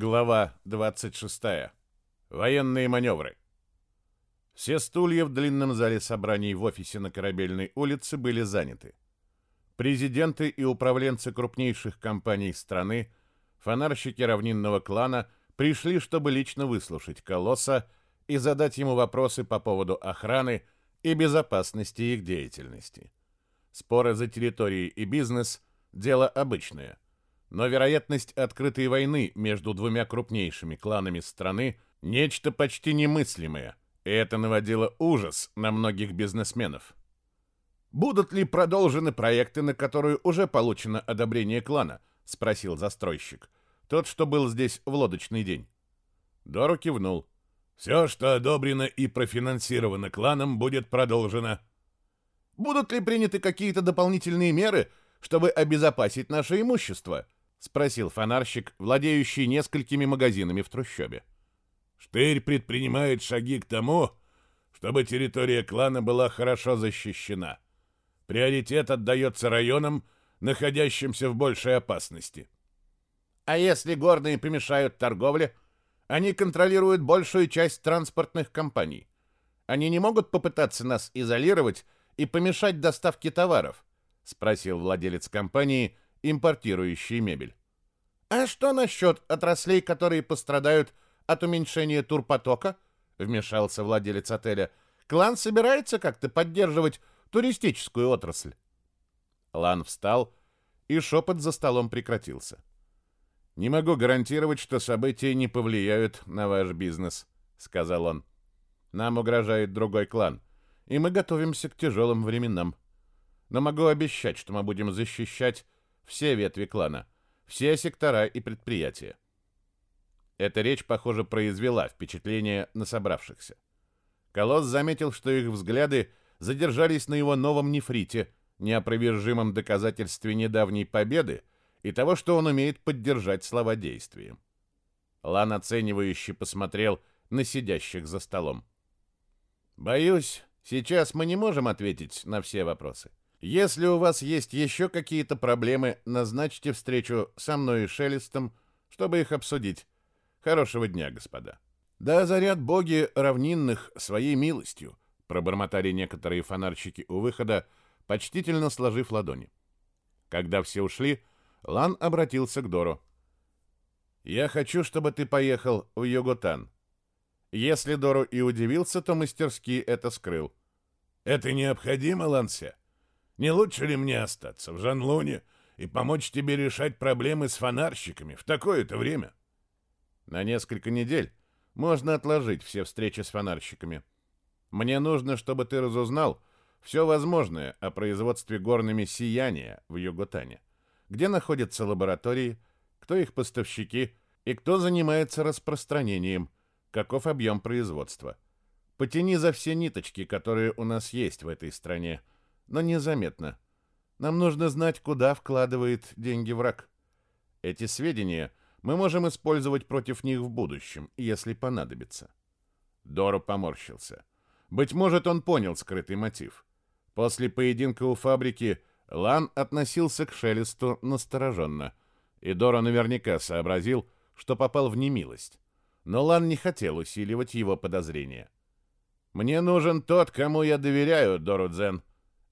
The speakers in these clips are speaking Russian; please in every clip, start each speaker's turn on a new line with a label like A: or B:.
A: Глава 26. Военные маневры. Все стулья в длинном зале собраний в офисе на Корабельной улице были заняты. Президенты и управленцы крупнейших компаний страны, фонарщики равнинного клана пришли, чтобы лично выслушать Колосса и задать ему вопросы по поводу охраны и безопасности их деятельности. Споры за территории и бизнес – дело обычное – но вероятность открытой войны между двумя крупнейшими кланами страны – нечто почти немыслимое, и это наводило ужас на многих бизнесменов. «Будут ли продолжены проекты, на которые уже получено одобрение клана?» – спросил застройщик. Тот, что был здесь в лодочный день. Дору кивнул. «Все, что одобрено и профинансировано кланом, будет продолжено». «Будут ли приняты какие-то дополнительные меры, чтобы обезопасить наше имущество?» — спросил фонарщик, владеющий несколькими магазинами в трущобе.
B: «Штырь предпринимает шаги к тому, чтобы территория клана была хорошо защищена. Приоритет отдается районам, находящимся в большей опасности».
A: «А если горные помешают торговле? Они контролируют большую часть транспортных компаний. Они не могут попытаться нас изолировать и помешать доставке товаров?» — спросил владелец компании — импортирующие мебель. А что насчет отраслей, которые пострадают от уменьшения турпотока? Вмешался владелец отеля. Клан собирается как-то поддерживать туристическую отрасль. Лан встал, и шепот за столом прекратился. «Не могу гарантировать, что события не повлияют на ваш бизнес», — сказал он. «Нам угрожает другой клан, и мы готовимся к тяжелым временам. Но могу обещать, что мы будем защищать все ветви клана, все сектора и предприятия. Эта речь, похоже, произвела впечатление на собравшихся. Колосс заметил, что их взгляды задержались на его новом нефрите, неопровержимом доказательстве недавней победы и того, что он умеет поддержать слова действием. Лан оценивающе посмотрел на сидящих за столом. «Боюсь, сейчас мы не можем ответить на все вопросы. Если у вас есть еще какие-то проблемы, назначьте встречу со мной и Шелестом, чтобы их обсудить. Хорошего дня, господа. Да заряд боги равнинных своей милостью, пробормотали некоторые фонарщики у выхода, почтительно сложив ладони. Когда все ушли, Лан обратился к Дору. «Я хочу, чтобы ты поехал в Йоготан». Если Дору и удивился, то мастерски это скрыл.
B: «Это необходимо, Лансе?» Не лучше ли мне остаться в Жанлуне и помочь тебе решать проблемы с фонарщиками в такое-то время?
A: На несколько недель можно отложить все встречи с фонарщиками. Мне нужно, чтобы ты разузнал все возможное о производстве горными сияния в Юготане. Где находятся лаборатории, кто их поставщики и кто занимается распространением, каков объем производства. Потяни за все ниточки, которые у нас есть в этой стране – но незаметно. Нам нужно знать, куда вкладывает деньги враг. Эти сведения мы можем использовать против них в будущем, если понадобится. Доро поморщился. Быть может, он понял скрытый мотив. После поединка у фабрики Лан относился к Шелесту настороженно, и Доро наверняка сообразил, что попал в немилость. Но Лан не хотел усиливать его подозрения. «Мне нужен тот, кому я доверяю, Дору Дзен»,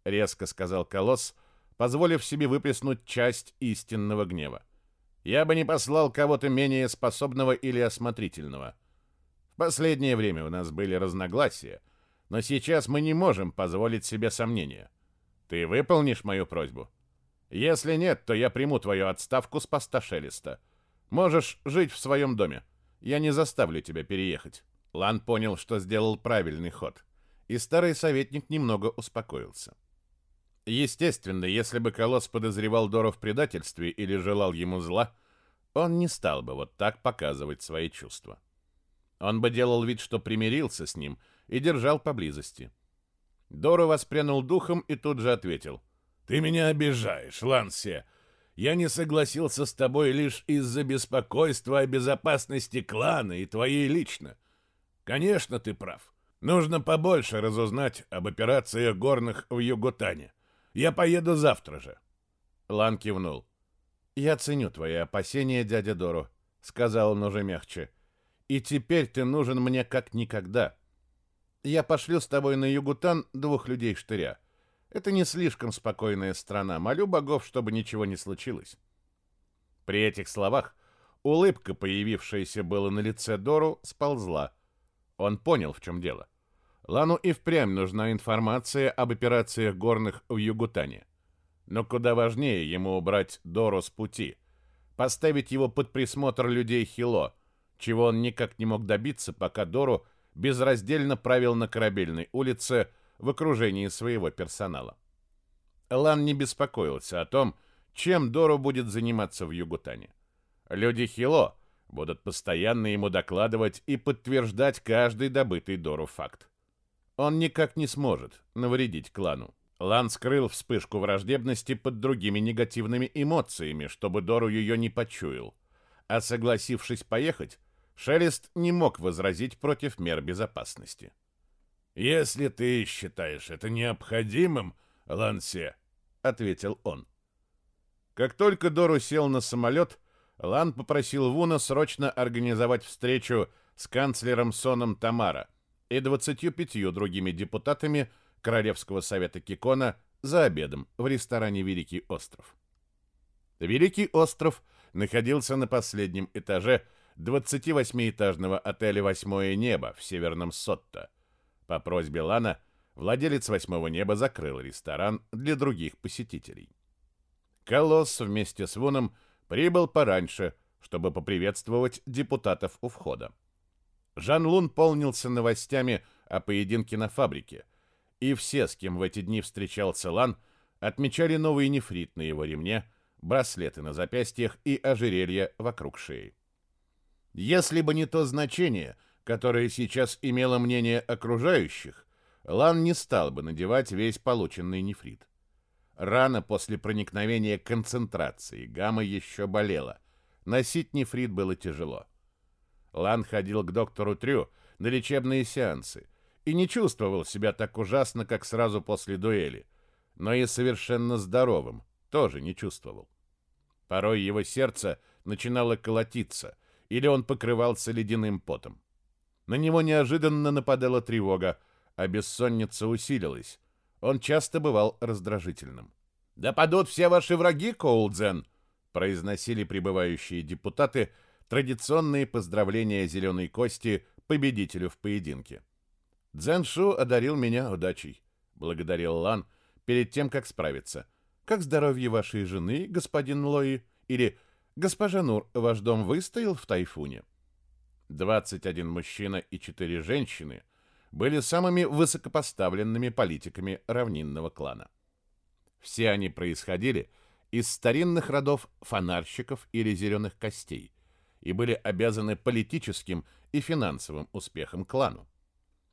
A: резко сказал Колосс, позволив себе выплеснуть часть истинного гнева. Я бы не послал кого-то менее способного или осмотрительного. В последнее время у нас были разногласия, но сейчас мы не можем позволить себе сомнения. Ты выполнишь мою просьбу? Если нет, то я приму твою отставку с поста Шелеста. Можешь жить в своем доме. Я не заставлю тебя переехать. Лан понял, что сделал правильный ход, и старый советник немного успокоился. Естественно, если бы Колосс подозревал Дора в предательстве или желал ему зла, он не стал бы вот так показывать свои чувства. Он бы делал вид, что примирился с ним и держал поблизости. Дору воспрянул духом и тут же ответил.
B: «Ты меня обижаешь, Лансе. Я не согласился с тобой лишь из-за беспокойства о безопасности клана и твоей лично. Конечно, ты прав. Нужно побольше разузнать об операциях горных в Югутане. Я поеду завтра же.
A: Лан кивнул. Я ценю твои опасения, дядя Дору, сказал он уже мягче. И теперь ты нужен мне как никогда. Я пошлю с тобой на Югутан двух людей-штыря. Это не слишком спокойная страна. Молю богов, чтобы ничего не случилось. При этих словах улыбка, появившаяся было на лице Дору, сползла. Он понял, в чем дело. Лану и впрямь нужна информация об операциях горных в Югутане. Но куда важнее ему убрать Дору с пути, поставить его под присмотр людей Хило, чего он никак не мог добиться, пока Дору безраздельно правил на корабельной улице в окружении своего персонала. Лан не беспокоился о том, чем Дору будет заниматься в Югутане. Люди Хило будут постоянно ему докладывать и подтверждать каждый добытый Дору факт. Он никак не сможет навредить клану. Лан скрыл вспышку враждебности под другими негативными эмоциями, чтобы Дору ее не почуял. А согласившись поехать, Шелест не мог возразить против мер безопасности.
B: «Если ты считаешь это необходимым, Лансе», — ответил он.
A: Как только Дору сел на самолет, Лан попросил Вуна срочно организовать встречу с канцлером Соном Тамара и 25 другими депутатами Королевского совета Кикона за обедом в ресторане «Великий остров». Великий остров находился на последнем этаже 28-этажного отеля «Восьмое небо» в Северном Сотто. По просьбе Лана владелец «Восьмого неба» закрыл ресторан для других посетителей. Колосс вместе с Вуном прибыл пораньше, чтобы поприветствовать депутатов у входа. Жан Лун полнился новостями о поединке на фабрике, и все, с кем в эти дни встречался Лан, отмечали новый нефрит на его ремне, браслеты на запястьях и ожерелья вокруг шеи. Если бы не то значение, которое сейчас имело мнение окружающих, Лан не стал бы надевать весь полученный нефрит. Рана после проникновения концентрации гамма еще болела. Носить нефрит было тяжело. Лан ходил к доктору Трю на лечебные сеансы и не чувствовал себя так ужасно, как сразу после дуэли, но и совершенно здоровым тоже не чувствовал. Порой его сердце начинало колотиться – или он покрывался ледяным потом. На него неожиданно нападала тревога, а бессонница усилилась. Он часто бывал раздражительным. «Да падут все ваши враги, Коулдзен!» произносили прибывающие депутаты традиционные поздравления зеленой кости победителю в поединке. Дзеншу одарил меня удачей, благодарил Лан перед тем, как справиться. Как здоровье вашей жены, господин Лои? Или Госпожа Нур, ваш дом выстоял в тайфуне? 21 мужчина и 4 женщины были самыми высокопоставленными политиками равнинного клана. Все они происходили из старинных родов фонарщиков или зеленых костей и были обязаны политическим и финансовым успехом клану.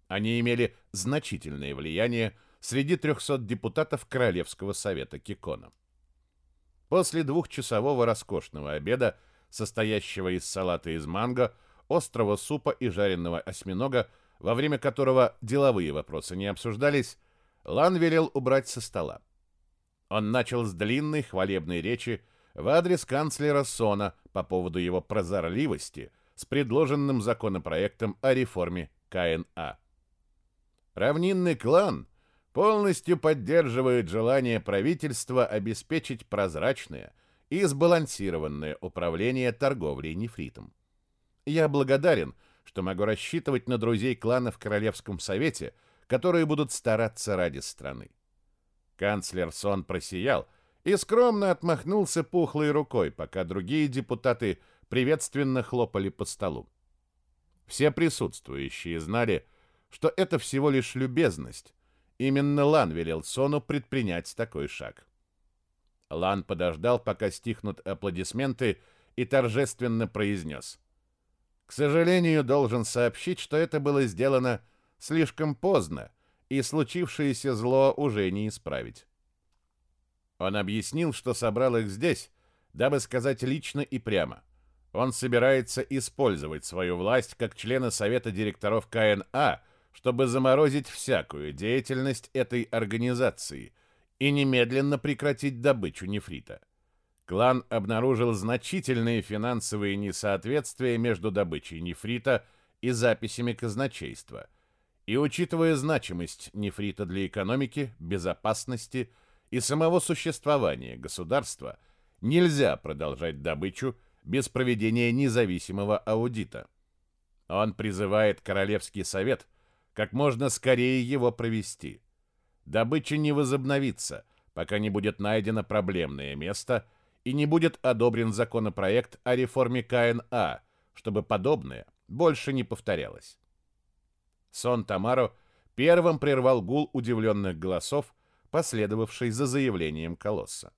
A: Они имели значительное влияние среди 300 депутатов Королевского совета Кикона. После двухчасового роскошного обеда, состоящего из салата из манго, острого супа и жареного осьминога, во время которого деловые вопросы не обсуждались, Лан велел убрать со стола. Он начал с длинной хвалебной речи в адрес канцлера Сона по поводу его прозорливости с предложенным законопроектом о реформе КНА. Равнинный клан полностью поддерживает желание правительства обеспечить прозрачное и сбалансированное управление торговлей нефритом. Я благодарен, что могу рассчитывать на друзей клана в Королевском совете, которые будут стараться ради страны. Канцлер Сон просиял и скромно отмахнулся пухлой рукой, пока другие депутаты приветственно хлопали по столу. Все присутствующие знали, что это всего лишь любезность, Именно Лан велел Сону предпринять такой шаг. Лан подождал, пока стихнут аплодисменты, и торжественно произнес. «К сожалению, должен сообщить, что это было сделано слишком поздно, и случившееся зло уже не исправить». Он объяснил, что собрал их здесь, дабы сказать лично и прямо. Он собирается использовать свою власть как члена Совета директоров КНА – чтобы заморозить всякую деятельность этой организации и немедленно прекратить добычу нефрита. Клан обнаружил значительные финансовые несоответствия между добычей нефрита и записями казначейства. И учитывая значимость нефрита для экономики, безопасности и самого существования государства, нельзя продолжать добычу без проведения независимого аудита. Он призывает Королевский совет как можно скорее его провести. Добыча не возобновится, пока не будет найдено проблемное место и не будет одобрен законопроект о реформе КНА, чтобы подобное больше не повторялось. Сон Тамаро первым прервал гул удивленных голосов, последовавший за заявлением Колосса.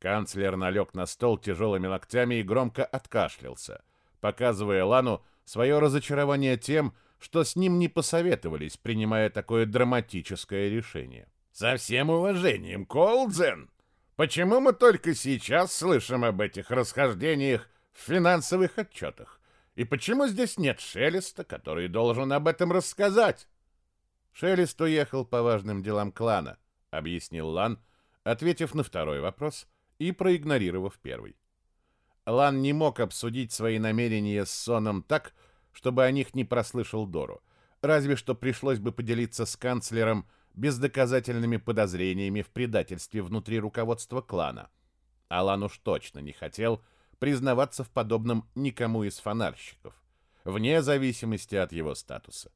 A: Канцлер налег на стол тяжелыми локтями и громко откашлялся, показывая Лану свое разочарование тем, что с ним не посоветовались, принимая такое драматическое решение.
B: «Со всем уважением, Колдзен!» Почему мы только сейчас слышим об этих расхождениях в финансовых отчетах? И почему здесь нет Шелеста, который должен об этом рассказать?
A: Шелест уехал по важным делам клана, объяснил Лан, ответив на второй вопрос и проигнорировав первый. Лан не мог обсудить свои намерения с Соном так, чтобы о них не прослышал Дору, разве что пришлось бы поделиться с канцлером бездоказательными подозрениями в предательстве внутри руководства клана. Алан уж точно не хотел признаваться в подобном никому из фонарщиков, вне зависимости от его статуса.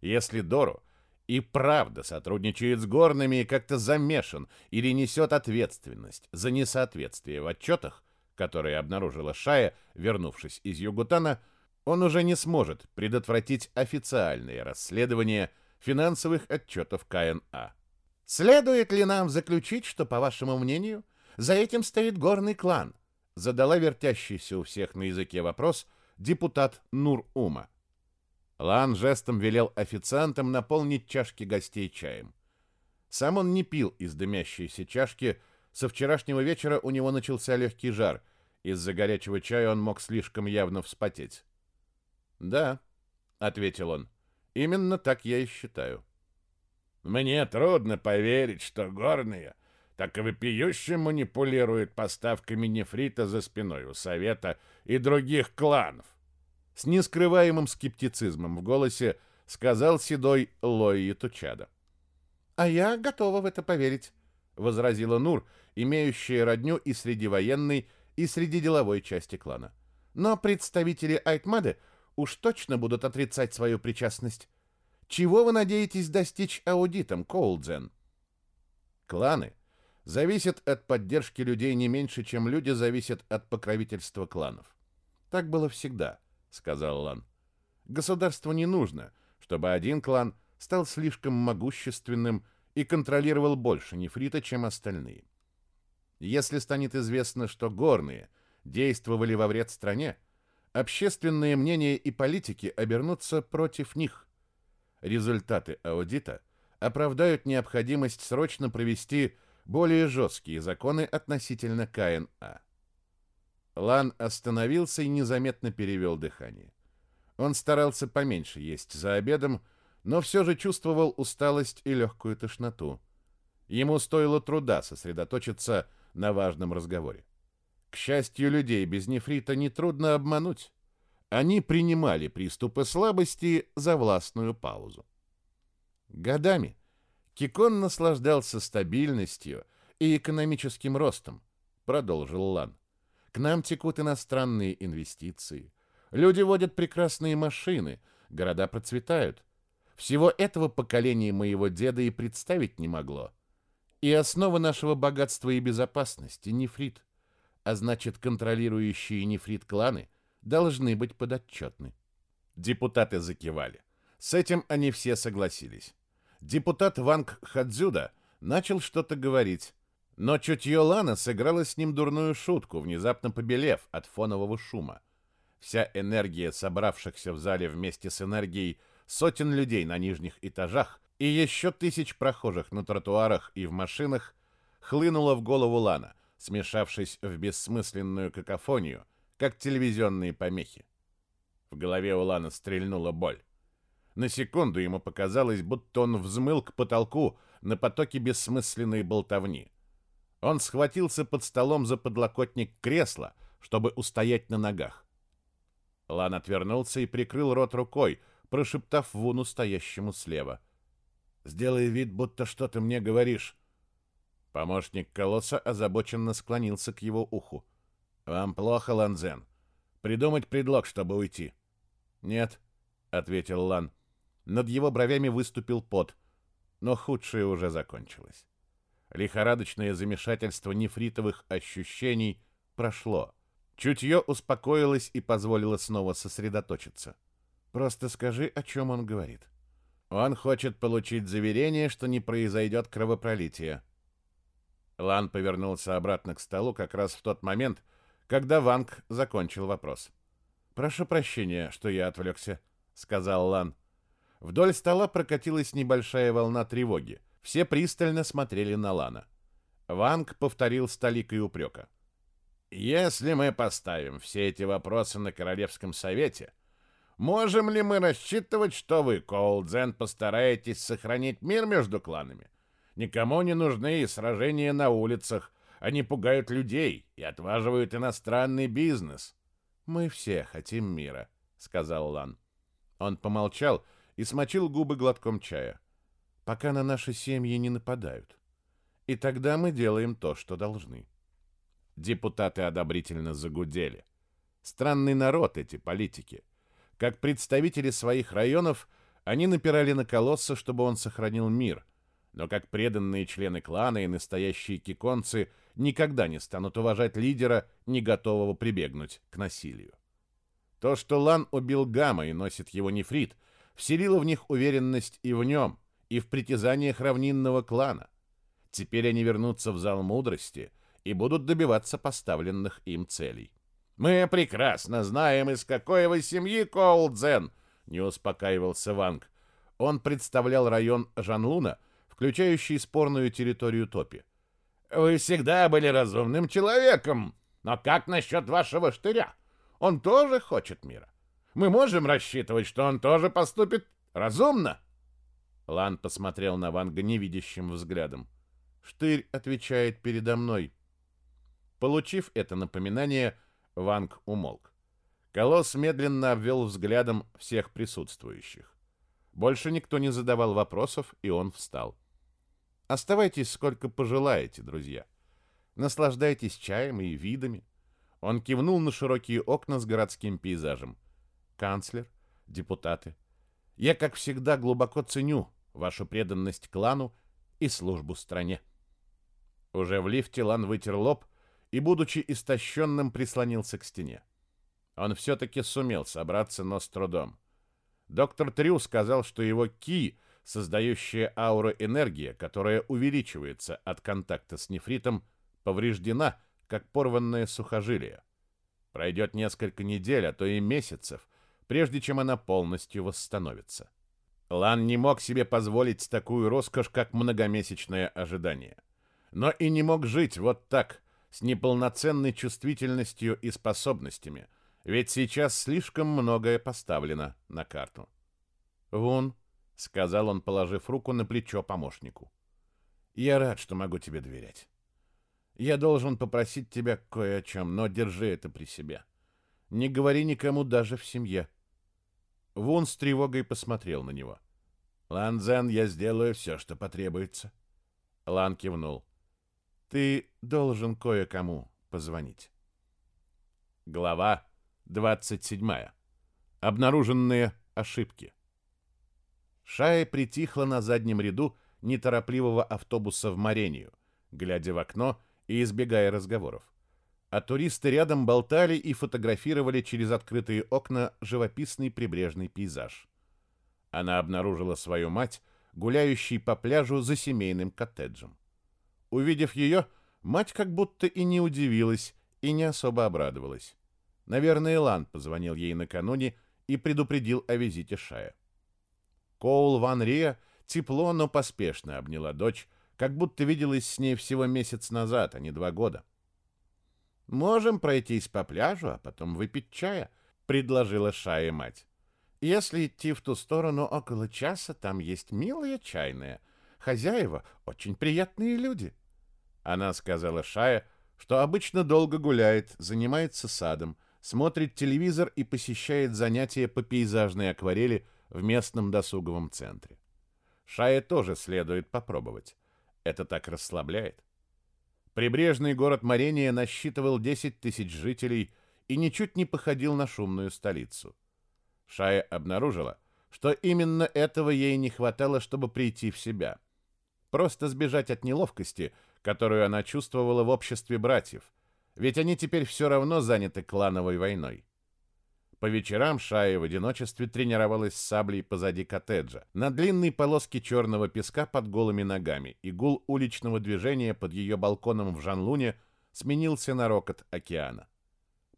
A: Если Дору и правда сотрудничает с горными и как-то замешан или несет ответственность за несоответствие в отчетах, которые обнаружила Шая, вернувшись из Югутана, он уже не сможет предотвратить официальные расследования финансовых отчетов КНА.
C: «Следует ли нам заключить, что, по вашему мнению, за этим стоит горный клан?» задала вертящийся у всех на языке вопрос депутат Нур-Ума.
A: Лан жестом велел официантам наполнить чашки гостей чаем. Сам он не пил из дымящейся чашки, со вчерашнего вечера у него начался легкий жар, из-за горячего чая он мог слишком явно вспотеть. «Да», — ответил он, Именно так я и считаю.
B: Мне трудно поверить, что горные так и вопиюще манипулируют поставками нефрита за спиной у Совета и других кланов.
A: С нескрываемым скептицизмом в голосе сказал седой Лои Тучада.
C: «А я готова в это поверить», — возразила Нур, имеющая родню и среди военной, и среди деловой части клана. «Но представители Айтмады уж точно будут отрицать свою причастность. Чего вы надеетесь достичь аудитом, Коулдзен?
A: Кланы зависят от поддержки людей не меньше, чем люди зависят от покровительства кланов. Так было всегда, сказал Лан. Государству не нужно, чтобы один клан стал слишком могущественным и контролировал больше нефрита, чем остальные. Если станет известно, что горные действовали во вред стране, общественное мнение и политики обернутся против них. Результаты аудита оправдают необходимость срочно провести более жесткие законы относительно КНА. Лан остановился и незаметно перевел дыхание. Он старался поменьше есть за обедом, но все же чувствовал усталость и легкую тошноту. Ему стоило труда сосредоточиться на важном разговоре. К счастью, людей без нефрита нетрудно обмануть. Они принимали приступы слабости за властную паузу. Годами Кикон наслаждался стабильностью и экономическим ростом, продолжил Лан. К нам текут иностранные инвестиции. Люди водят прекрасные машины, города процветают. Всего этого поколение моего деда и представить не могло. И основа нашего богатства и безопасности — нефрит а значит, контролирующие нефрит кланы должны быть подотчетны. Депутаты закивали. С этим они все согласились. Депутат Ванг Хадзюда начал что-то говорить, но чутье Лана сыграло с ним дурную шутку, внезапно побелев от фонового шума. Вся энергия собравшихся в зале вместе с энергией сотен людей на нижних этажах и еще тысяч прохожих на тротуарах и в машинах хлынула в голову Лана, смешавшись в бессмысленную какофонию, как телевизионные помехи. В голове у Лана стрельнула боль. На секунду ему показалось, будто он взмыл к потолку на потоке бессмысленной болтовни. Он схватился под столом за подлокотник кресла, чтобы устоять на ногах. Лан отвернулся и прикрыл рот рукой, прошептав Вуну, стоящему слева. «Сделай вид, будто что ты мне говоришь». Помощник колосса озабоченно склонился к его уху. «Вам плохо, Ланзен? Придумать предлог, чтобы уйти?» «Нет», — ответил Лан. Над его бровями выступил пот, но худшее уже закончилось. Лихорадочное замешательство нефритовых ощущений прошло. Чутье успокоилось и позволило снова сосредоточиться. Просто скажи, о чем он говорит. Он хочет получить заверение, что не произойдет кровопролития. Лан повернулся обратно к столу как раз в тот момент, когда Ванг закончил вопрос. «Прошу прощения, что я отвлекся», — сказал Лан. Вдоль стола прокатилась небольшая волна тревоги. Все пристально смотрели на Лана. Ванг повторил с толикой упрека. «Если мы поставим все эти вопросы на Королевском совете, можем ли мы рассчитывать, что вы, Коулдзен, постараетесь сохранить мир между кланами? Никому не нужны сражения на улицах, они пугают людей и отваживают иностранный бизнес». «Мы все хотим мира», — сказал Лан. Он помолчал и смочил губы глотком чая пока на наши семьи не нападают. И тогда мы делаем то, что должны. Депутаты одобрительно загудели. Странный народ эти политики. Как представители своих районов, они напирали на колосса, чтобы он сохранил мир, но как преданные члены клана и настоящие киконцы никогда не станут уважать лидера, не готового прибегнуть к насилию. То, что Лан убил Гамма и носит его нефрит, вселило в них уверенность и в нем, и в притязаниях равнинного клана. Теперь они вернутся в зал мудрости и будут добиваться поставленных им целей. «Мы прекрасно знаем, из какой вы семьи, Коулдзен!» — не успокаивался Ванг. Он представлял район Жанлуна, включающий спорную территорию Топи. «Вы всегда были разумным человеком, но как насчет вашего штыря? Он тоже хочет мира. Мы можем рассчитывать, что он тоже поступит разумно?» Лан посмотрел на Ванга невидящим взглядом. Штырь отвечает передо мной. Получив это напоминание, Ванг умолк. Колосс медленно обвел взглядом всех присутствующих. Больше никто не задавал вопросов, и он встал. Оставайтесь сколько пожелаете, друзья. Наслаждайтесь чаем и видами. Он кивнул на широкие окна с городским пейзажем. Канцлер, депутаты, я, как всегда, глубоко ценю вашу преданность клану и службу стране. Уже в лифте Лан вытер лоб и, будучи истощенным, прислонился к стене. Он все-таки сумел собраться, но с трудом. Доктор Трю сказал, что его ки, создающая ауру энергия, которая увеличивается от контакта с нефритом, повреждена, как порванное сухожилие. Пройдет несколько недель, а то и месяцев, прежде чем она полностью восстановится. Лан не мог себе позволить такую роскошь, как многомесячное ожидание. Но и не мог жить вот так, с неполноценной чувствительностью и способностями, ведь сейчас слишком многое поставлено на карту. «Вон», — сказал он, положив руку на плечо помощнику, — «я рад, что могу тебе доверять. Я должен попросить тебя кое о чем, но держи это при себе. Не говори никому даже в семье». Вун с тревогой посмотрел на него. «Лан я сделаю все, что потребуется». Лан кивнул. «Ты должен кое-кому позвонить». Глава 27. Обнаруженные ошибки. Шая притихла на заднем ряду неторопливого автобуса в Марению, глядя в окно и избегая разговоров а туристы рядом болтали и фотографировали через открытые окна живописный прибрежный пейзаж. Она обнаружила свою мать, гуляющей по пляжу за семейным коттеджем. Увидев ее, мать как будто и не удивилась, и не особо обрадовалась. Наверное, Лан позвонил ей накануне и предупредил о визите Шая. Коул Ван Рия тепло, но поспешно обняла дочь, как будто виделась с ней всего месяц назад, а не два года. «Можем пройтись по пляжу, а потом выпить чая», — предложила Шая мать. «Если идти в ту сторону около часа, там есть милая чайная. Хозяева — очень приятные люди».
C: Она сказала Шая, что обычно долго гуляет, занимается садом, смотрит телевизор и посещает занятия по пейзажной акварели в местном досуговом центре. Шае тоже следует попробовать. Это так расслабляет. Прибрежный город Марения насчитывал 10 тысяч жителей и ничуть не походил на шумную столицу. Шая обнаружила, что именно этого ей не хватало, чтобы прийти в себя. Просто сбежать от неловкости, которую она чувствовала в обществе братьев, ведь они теперь все равно заняты клановой войной. По вечерам Шая в одиночестве тренировалась с саблей позади коттеджа, на длинной полоске черного песка под голыми ногами, и гул уличного движения под ее балконом в Жанлуне сменился на рокот океана.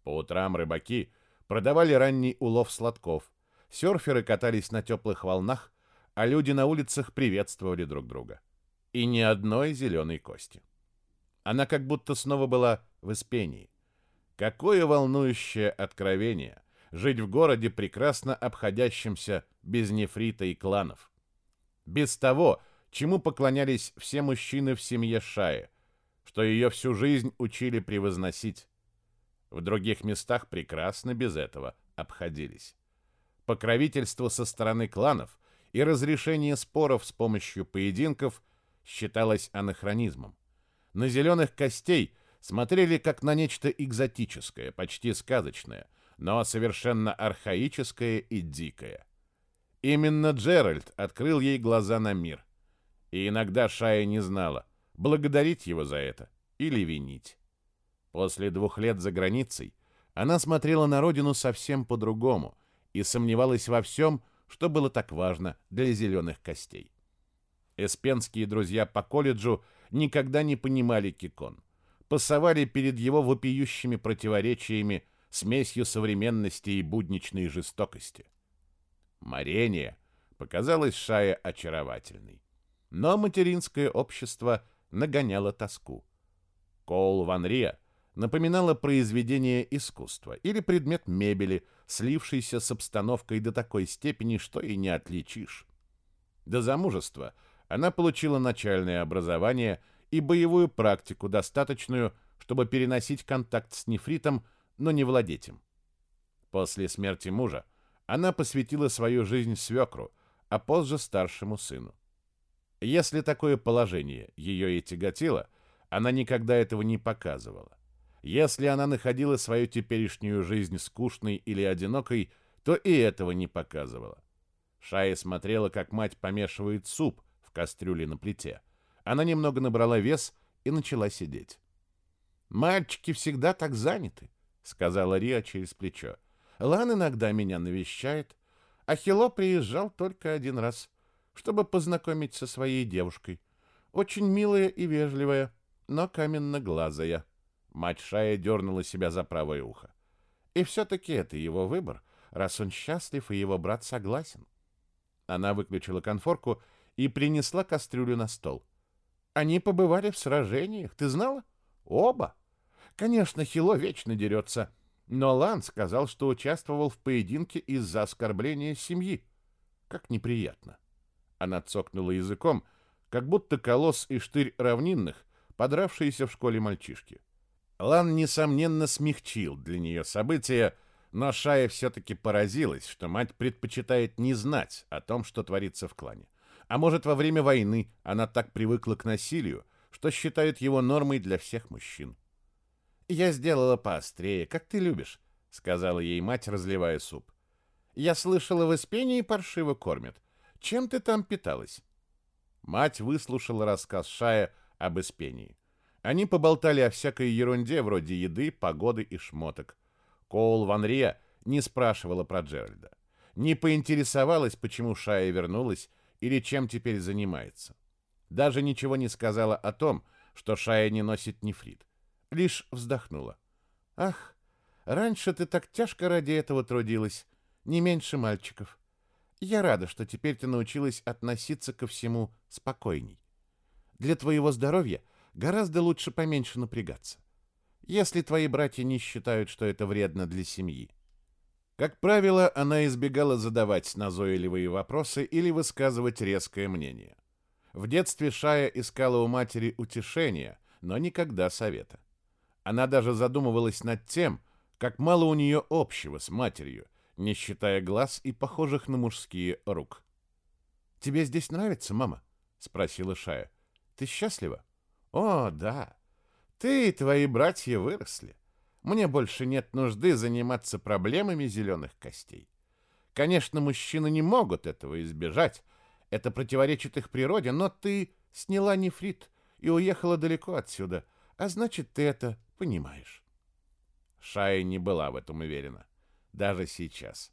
C: По утрам рыбаки продавали ранний улов сладков, серферы катались на теплых волнах, а люди на улицах приветствовали друг друга. И ни одной зеленой кости. Она как будто снова была в Испении. Какое волнующее откровение! Жить в городе, прекрасно обходящемся без нефрита и кланов. Без того, чему поклонялись все мужчины в семье Шаи, что ее всю жизнь учили превозносить. В других местах прекрасно без этого обходились. Покровительство со стороны кланов и разрешение споров с помощью поединков считалось анахронизмом. На зеленых костей смотрели как на нечто экзотическое, почти сказочное, но совершенно архаическое и дикое. Именно Джеральд открыл ей глаза на мир. И иногда Шая не знала, благодарить его за это или винить. После двух лет за границей она смотрела на родину совсем по-другому и сомневалась во всем, что было так важно для зеленых костей. Эспенские друзья по колледжу никогда не понимали Кикон, пасовали перед его вопиющими противоречиями смесью современности и будничной жестокости. Марения показалась Шае очаровательной, но материнское общество нагоняло тоску. Коул Ван Риа напоминало произведение искусства или предмет мебели, слившийся с обстановкой до такой степени, что и не отличишь. До замужества она получила начальное образование и боевую практику, достаточную, чтобы переносить контакт с нефритом но не владеть им. После смерти мужа она посвятила свою жизнь свекру, а позже старшему сыну. Если такое положение ее и тяготило, она никогда этого не показывала. Если она находила свою теперешнюю жизнь скучной или одинокой, то и этого не показывала. Шая смотрела, как мать помешивает суп в кастрюле на плите. Она немного набрала вес и начала сидеть. «Мальчики всегда так заняты сказала Риа через плечо. Лан иногда меня навещает, а Хило приезжал только один раз, чтобы познакомить со своей девушкой. Очень милая и вежливая, но каменноглазая. Мать Шая дернула себя за правое ухо. И все-таки это его выбор, раз он счастлив и его брат согласен. Она выключила конфорку и принесла кастрюлю на стол. Они побывали в сражениях, ты знала? Оба. Конечно, Хило вечно дерется, но Лан сказал, что участвовал в поединке из-за оскорбления семьи. Как неприятно. Она цокнула языком, как будто колосс и штырь равнинных, подравшиеся в школе мальчишки. Лан, несомненно, смягчил для нее события, но Шая все-таки поразилась, что мать предпочитает не знать о том, что творится в клане. А может, во время войны она так привыкла к насилию, что считает его нормой для всех мужчин. «Я сделала поострее, как ты любишь», — сказала ей мать, разливая суп. «Я слышала, в Испении паршиво кормят. Чем ты там питалась?» Мать выслушала рассказ Шая об Испении. Они поболтали о всякой ерунде вроде еды, погоды и шмоток. Коул Ван не спрашивала про Джеральда. Не поинтересовалась, почему Шая вернулась или чем теперь занимается. Даже ничего не сказала о том, что Шая не носит нефрит лишь вздохнула. «Ах, раньше ты так тяжко ради этого трудилась, не меньше мальчиков. Я рада, что теперь ты научилась относиться ко всему спокойней. Для твоего здоровья гораздо лучше поменьше напрягаться, если твои братья не считают, что это вредно для семьи». Как правило, она избегала задавать назойливые вопросы или высказывать резкое мнение. В детстве Шая искала у матери утешения – но никогда совета. Она даже задумывалась над тем, как мало у нее общего с матерью, не считая глаз и похожих на мужские рук. «Тебе здесь нравится, мама?» — спросила Шая. «Ты счастлива?» «О, да. Ты и твои братья выросли. Мне больше нет нужды заниматься проблемами зеленых костей. Конечно, мужчины не могут этого избежать. Это противоречит их природе, но ты сняла нефрит и уехала далеко отсюда, а значит, ты это понимаешь. Шая не была в этом уверена. Даже сейчас.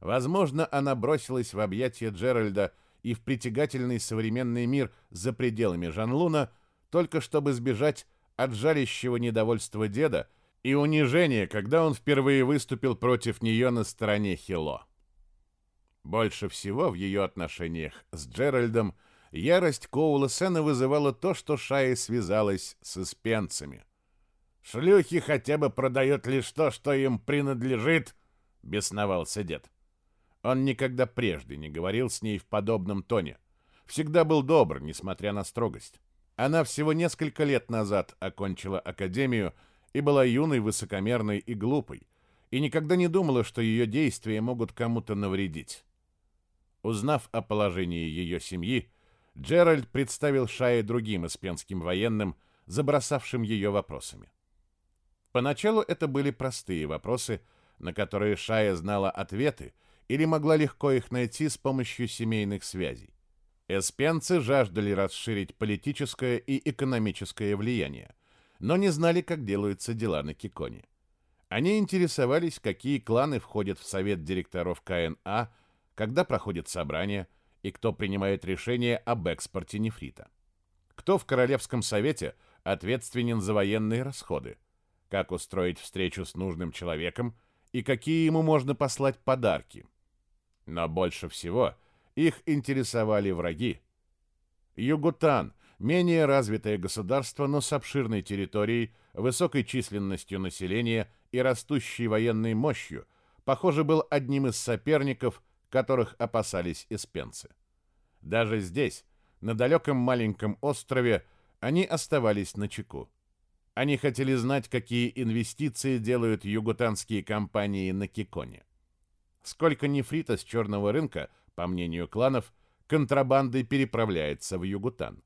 C: Возможно, она бросилась в объятия Джеральда и в притягательный современный мир за пределами Жанлуна, только чтобы сбежать от жалящего недовольства деда и унижения, когда он впервые выступил против нее на стороне Хило. Больше всего в ее отношениях с Джеральдом ярость Коула Сена вызывала то, что Шая связалась с испенцами. «Шлюхи хотя бы продают лишь то, что им принадлежит», — бесновался дед. Он никогда прежде не говорил с ней в подобном тоне. Всегда был добр, несмотря на строгость. Она всего несколько лет назад окончила академию и была юной, высокомерной и глупой, и никогда не думала, что ее действия могут кому-то навредить. Узнав о положении ее семьи, Джеральд представил Шае другим испенским военным, забросавшим ее вопросами. Поначалу это были простые вопросы, на которые Шая знала ответы или могла легко их найти с помощью семейных связей. Эспенцы жаждали расширить политическое и экономическое влияние, но не знали, как делаются дела на Киконе. Они интересовались, какие кланы входят в совет директоров КНА – когда проходит собрание и кто принимает решение об экспорте нефрита. Кто в Королевском совете ответственен за военные расходы, как устроить встречу с нужным человеком и какие ему можно послать подарки. Но больше всего их интересовали враги. Югутан – менее развитое государство, но с обширной территорией, высокой численностью населения и растущей военной мощью, похоже, был одним из соперников – которых опасались испенцы. Даже здесь, на далеком маленьком острове, они оставались на чеку. Они хотели знать, какие инвестиции делают югутанские компании на Киконе. Сколько нефрита с черного рынка, по мнению кланов, контрабандой переправляется в Югутан.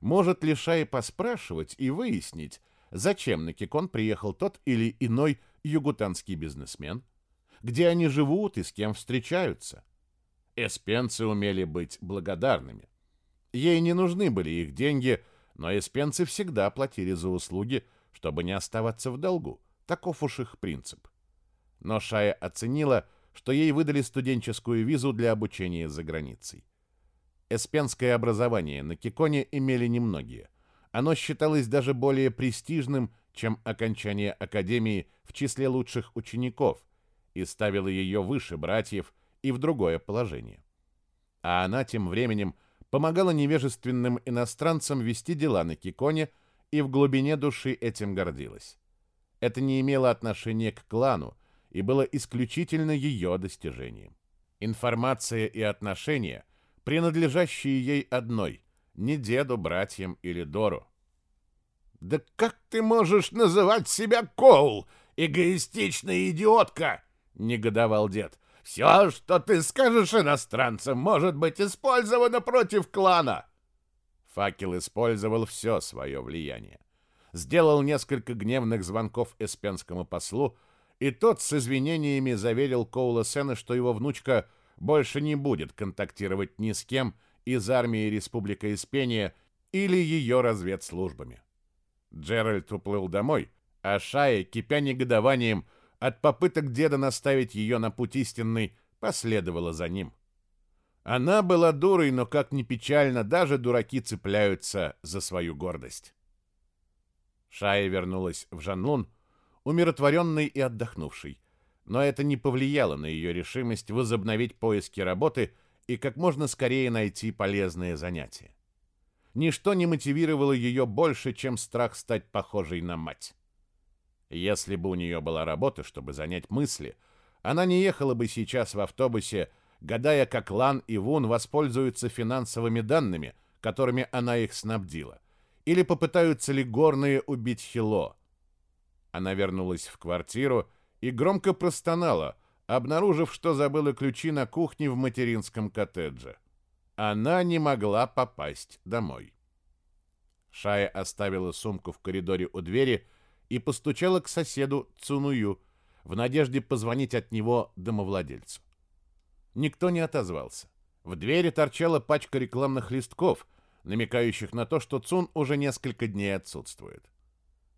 C: Может ли Шай поспрашивать и выяснить, зачем на Кикон приехал тот или иной югутанский бизнесмен – где они живут и с кем встречаются. Эспенцы умели быть благодарными. Ей не нужны были их деньги, но эспенцы всегда платили за услуги, чтобы не оставаться в долгу. Таков уж их принцип. Но Шая оценила, что ей выдали студенческую визу для обучения за границей. Эспенское образование на Киконе имели немногие. Оно считалось даже более престижным, чем окончание академии в числе лучших учеников, и ставила ее выше братьев и в другое положение. А она тем временем помогала невежественным иностранцам вести дела на Киконе и в глубине души этим гордилась. Это не имело отношения к клану и было исключительно ее достижением. Информация и отношения, принадлежащие ей одной, не деду, братьям или Дору. «Да как ты можешь называть себя Коул, эгоистичная идиотка?» негодовал дед. «Все, что ты скажешь иностранцам, может быть использовано против клана!» Факел использовал все свое влияние. Сделал несколько гневных звонков эспенскому послу, и тот с извинениями заверил Коула Сена, что его внучка больше не будет контактировать ни с кем из армии Республика Испения или ее разведслужбами. Джеральд уплыл домой, а Шая, кипя негодованием, от попыток деда наставить ее на путь истинный последовала за ним. Она была дурой, но, как ни печально, даже дураки цепляются за свою гордость. Шая вернулась в Жанлун, умиротворенной и отдохнувшей, но это не повлияло на ее решимость возобновить поиски работы и как можно скорее найти полезные занятия. Ничто не мотивировало ее больше, чем страх стать похожей на мать. Если бы у нее была работа, чтобы занять мысли, она не ехала бы сейчас в автобусе, гадая, как Лан и Вун воспользуются финансовыми данными, которыми она их снабдила,
A: или попытаются ли горные убить Хило. Она вернулась в квартиру и громко простонала, обнаружив, что забыла ключи на кухне в материнском коттедже. Она не могла попасть домой. Шая оставила сумку в коридоре у двери и постучала к соседу Цуную в надежде позвонить от него домовладельцу. Никто не отозвался. В двери торчала пачка рекламных листков, намекающих на то, что Цун уже несколько дней отсутствует.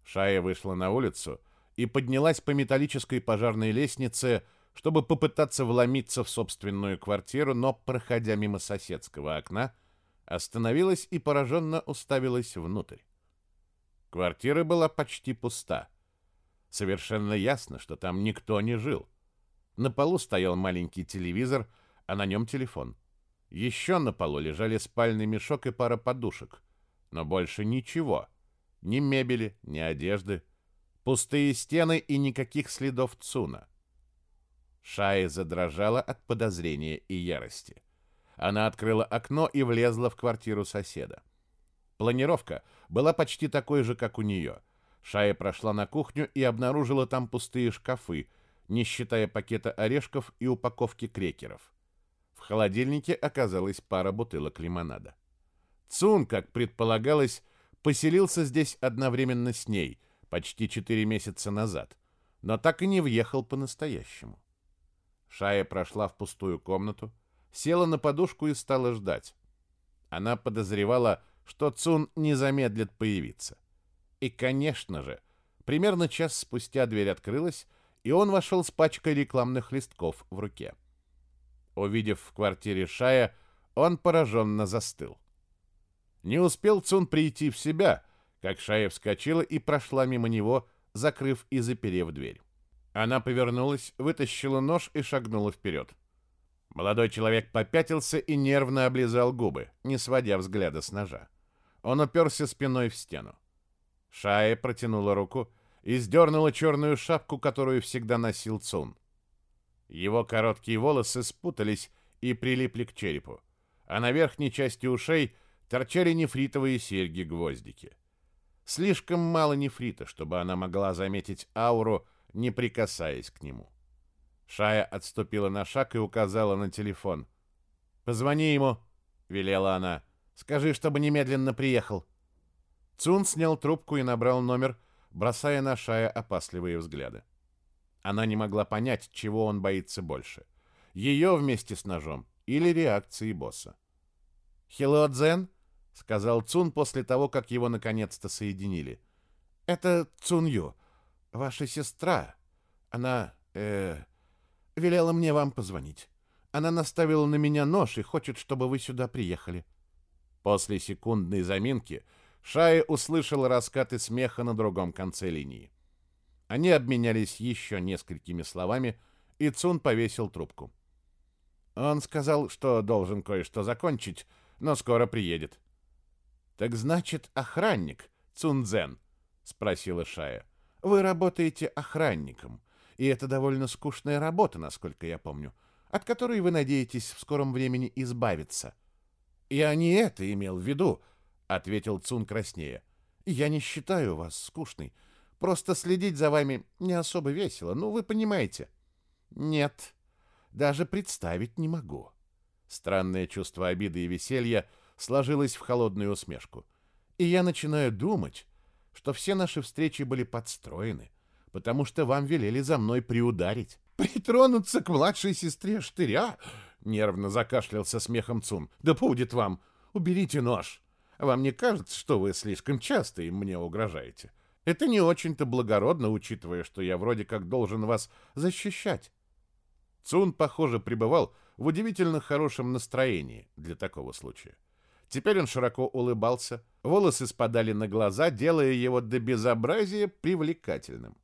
A: Шая вышла на улицу и поднялась по металлической пожарной лестнице, чтобы попытаться вломиться в собственную квартиру, но, проходя мимо соседского окна, остановилась и пораженно уставилась внутрь. Квартира была почти пуста. Совершенно ясно, что там никто не жил. На полу стоял маленький телевизор, а на нем телефон. Еще на полу лежали спальный мешок и пара подушек. Но больше ничего. Ни мебели, ни одежды. Пустые стены и никаких следов Цуна. Шая задрожала от подозрения и ярости. Она открыла окно и влезла в квартиру соседа. Планировка была почти такой же, как у нее. Шая прошла на кухню и обнаружила там пустые шкафы, не считая пакета орешков и упаковки крекеров. В холодильнике оказалась пара бутылок лимонада. Цун, как предполагалось, поселился здесь одновременно с ней, почти четыре месяца назад, но так и не въехал по-настоящему. Шая прошла в пустую комнату, села на подушку и стала ждать. Она подозревала, что Цун не замедлит появиться. И, конечно же, примерно час спустя дверь открылась, и он вошел с пачкой рекламных листков в руке. Увидев в квартире Шая, он пораженно застыл. Не успел Цун прийти в себя, как Шая вскочила и прошла мимо него, закрыв и заперев дверь. Она повернулась, вытащила нож и шагнула вперед. Молодой человек попятился и нервно облизал губы, не сводя взгляда с ножа. Он уперся спиной в стену. Шая протянула руку и сдернула черную шапку, которую всегда носил Цун. Его короткие волосы спутались и прилипли к черепу, а на верхней части ушей торчали нефритовые серьги-гвоздики. Слишком мало нефрита, чтобы она могла заметить ауру, не прикасаясь к нему. Шая отступила на шаг и указала на телефон. «Позвони ему», — велела она. «Скажи, чтобы немедленно приехал». Цун снял трубку и набрал номер, бросая на Шая опасливые взгляды. Она не могла понять, чего он боится больше. Ее вместе с ножом или реакции босса. «Хелло, Дзен», — сказал Цун после того, как его наконец-то соединили. «Это Цун Ю, ваша сестра. Она, э, велела мне вам позвонить. Она наставила на меня нож и хочет, чтобы вы сюда приехали». После секундной заминки Шая услышал раскаты смеха на другом конце линии. Они обменялись еще несколькими словами, и Цун повесил трубку. Он сказал, что должен кое-что закончить, но скоро приедет. «Так значит, охранник, Цунзен?» — спросила Шая. «Вы работаете охранником, и это довольно скучная работа, насколько я помню, от которой вы надеетесь в скором времени избавиться». «Я не это имел в виду», — ответил Цун краснее. «Я не считаю вас скучной. Просто следить за вами не особо весело, ну, вы понимаете. Нет, даже представить не могу. Странное чувство обиды и веселья сложилось в холодную усмешку. И я начинаю думать, что все наши встречи были подстроены, потому что вам велели за мной приударить. Притронуться к младшей сестре Штыря? Нервно закашлялся смехом Цун. Да будет вам. Уберите нож. Вам не кажется, что вы слишком часто им мне угрожаете? Это не очень-то благородно, учитывая, что я вроде как должен вас защищать. Цун, похоже, пребывал в удивительно хорошем настроении для такого случая. Теперь он широко улыбался, волосы спадали на глаза, делая его до безобразия привлекательным.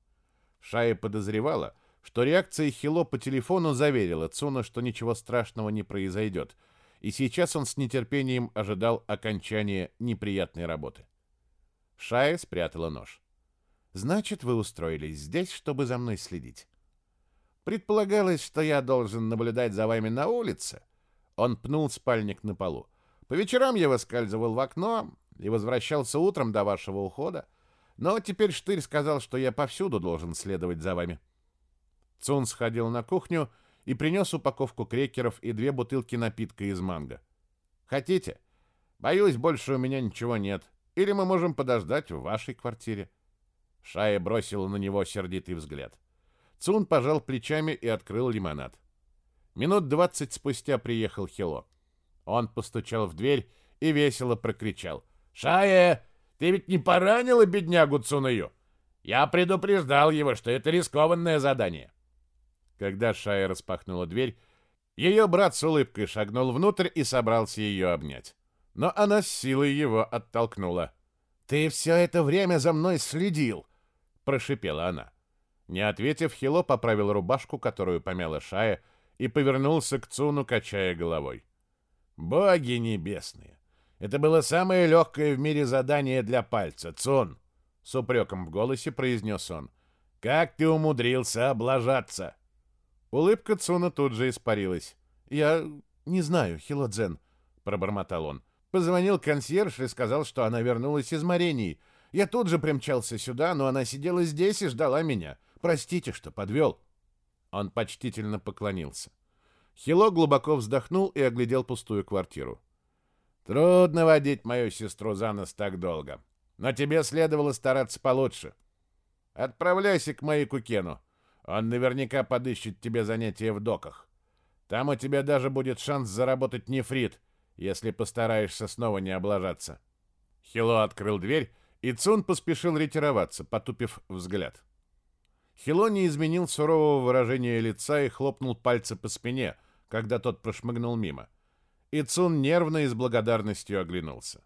A: Шая подозревала, что реакция Хило по телефону заверила Цуна, что ничего страшного не произойдет, и сейчас он с нетерпением ожидал окончания неприятной работы. Шая спрятала нож. Значит, вы устроились здесь, чтобы за мной следить. Предполагалось, что я должен наблюдать за вами на улице. Он пнул спальник на полу. По вечерам я выскальзывал в окно,
C: и возвращался утром до вашего ухода. Но теперь Штырь сказал, что я повсюду должен следовать за вами. Цун сходил на кухню и принес упаковку крекеров и две бутылки напитка из манго. Хотите? Боюсь, больше у меня ничего нет. Или мы можем подождать в вашей квартире. Шая бросила на него сердитый взгляд. Цун пожал плечами и открыл лимонад. Минут двадцать спустя приехал Хило. Он постучал в дверь и весело прокричал. «Шая, ты ведь не поранила беднягу Цуною? Я предупреждал его, что это рискованное задание». Когда Шая распахнула дверь, ее брат с улыбкой шагнул внутрь и собрался ее обнять. Но она с силой его оттолкнула. «Ты все это время за мной следил!» — прошипела она. Не ответив, Хило поправил рубашку, которую помяла Шая, и повернулся к Цуну, качая головой. «Боги небесные! Это было самое легкое в мире задание для пальца, Цун!» С упреком в голосе произнес он. «Как ты умудрился облажаться?» Улыбка Цуна тут же испарилась. «Я не знаю, Хилодзен», — пробормотал он. Позвонил консьерж и сказал, что она вернулась из Марении. Я тут же примчался сюда, но она сидела здесь и ждала меня. Простите, что подвел». Он почтительно поклонился. Хило глубоко вздохнул и оглядел пустую квартиру. «Трудно водить мою сестру за нос так долго, но тебе следовало стараться получше. Отправляйся к Майку Кену. Он наверняка подыщет тебе занятия в доках. Там у тебя даже будет шанс заработать нефрит, если постараешься снова не облажаться». Хило открыл дверь, и Цун поспешил ретироваться, потупив взгляд. Хило не изменил сурового выражения лица и хлопнул пальцы по спине, когда тот прошмыгнул мимо. И Цун нервно и с благодарностью оглянулся.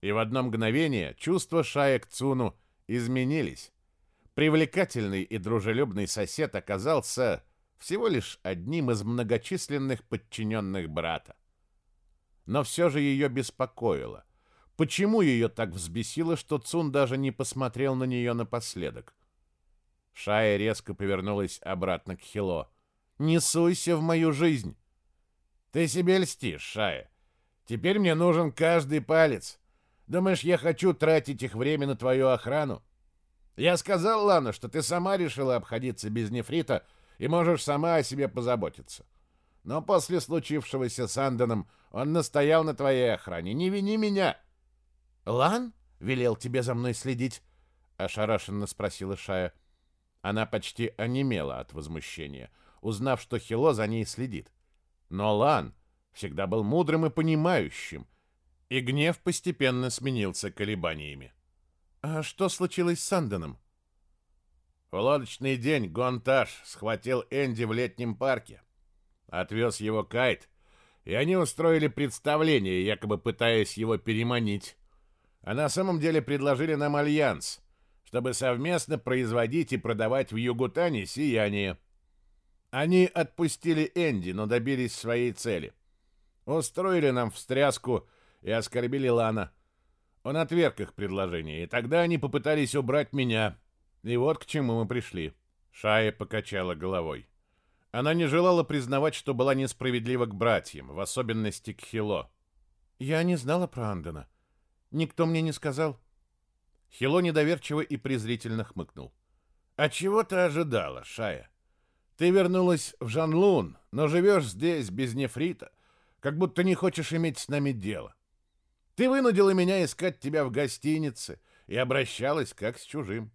C: И в одно мгновение чувства Шая к Цуну изменились. Привлекательный и дружелюбный сосед оказался всего лишь одним из многочисленных подчиненных брата. Но все же ее беспокоило. Почему ее так взбесило, что Цун даже не посмотрел на нее напоследок? Шая резко повернулась обратно к Хило. «Не суйся в мою жизнь!» «Ты себе льстишь, Шая. Теперь мне нужен каждый палец. Думаешь, я хочу тратить их время на твою охрану? Я сказал Лана, что ты сама решила обходиться без нефрита и можешь сама о себе позаботиться. Но после случившегося с Андоном он настоял на твоей охране. Не вини меня!» «Лан велел тебе за мной следить?» — ошарашенно спросила Шая. Она почти онемела от возмущения, узнав, что Хило за ней следит. Но Лан всегда был мудрым и понимающим, и гнев постепенно сменился колебаниями. «А что случилось с Санденом?» В лодочный день Гонтаж схватил Энди в летнем парке, отвез его Кайт, и они устроили представление, якобы пытаясь его переманить. А на самом деле предложили нам альянс, чтобы совместно производить и продавать в Югутане сияние. Они отпустили Энди, но добились своей цели. Устроили нам встряску и оскорбили Лана. Он отверг их предложение, и тогда они попытались убрать меня. И вот к чему мы пришли. Шая покачала головой. Она не желала признавать, что была несправедлива к братьям, в особенности к Хило. «Я не знала про Андена. Никто мне не сказал. Хило недоверчиво и презрительно хмыкнул. «А чего ты ожидала, Шая? Ты вернулась в Жанлун, но живешь здесь без нефрита, как будто не хочешь иметь с нами дело. Ты вынудила меня искать тебя в гостинице и обращалась как с чужим.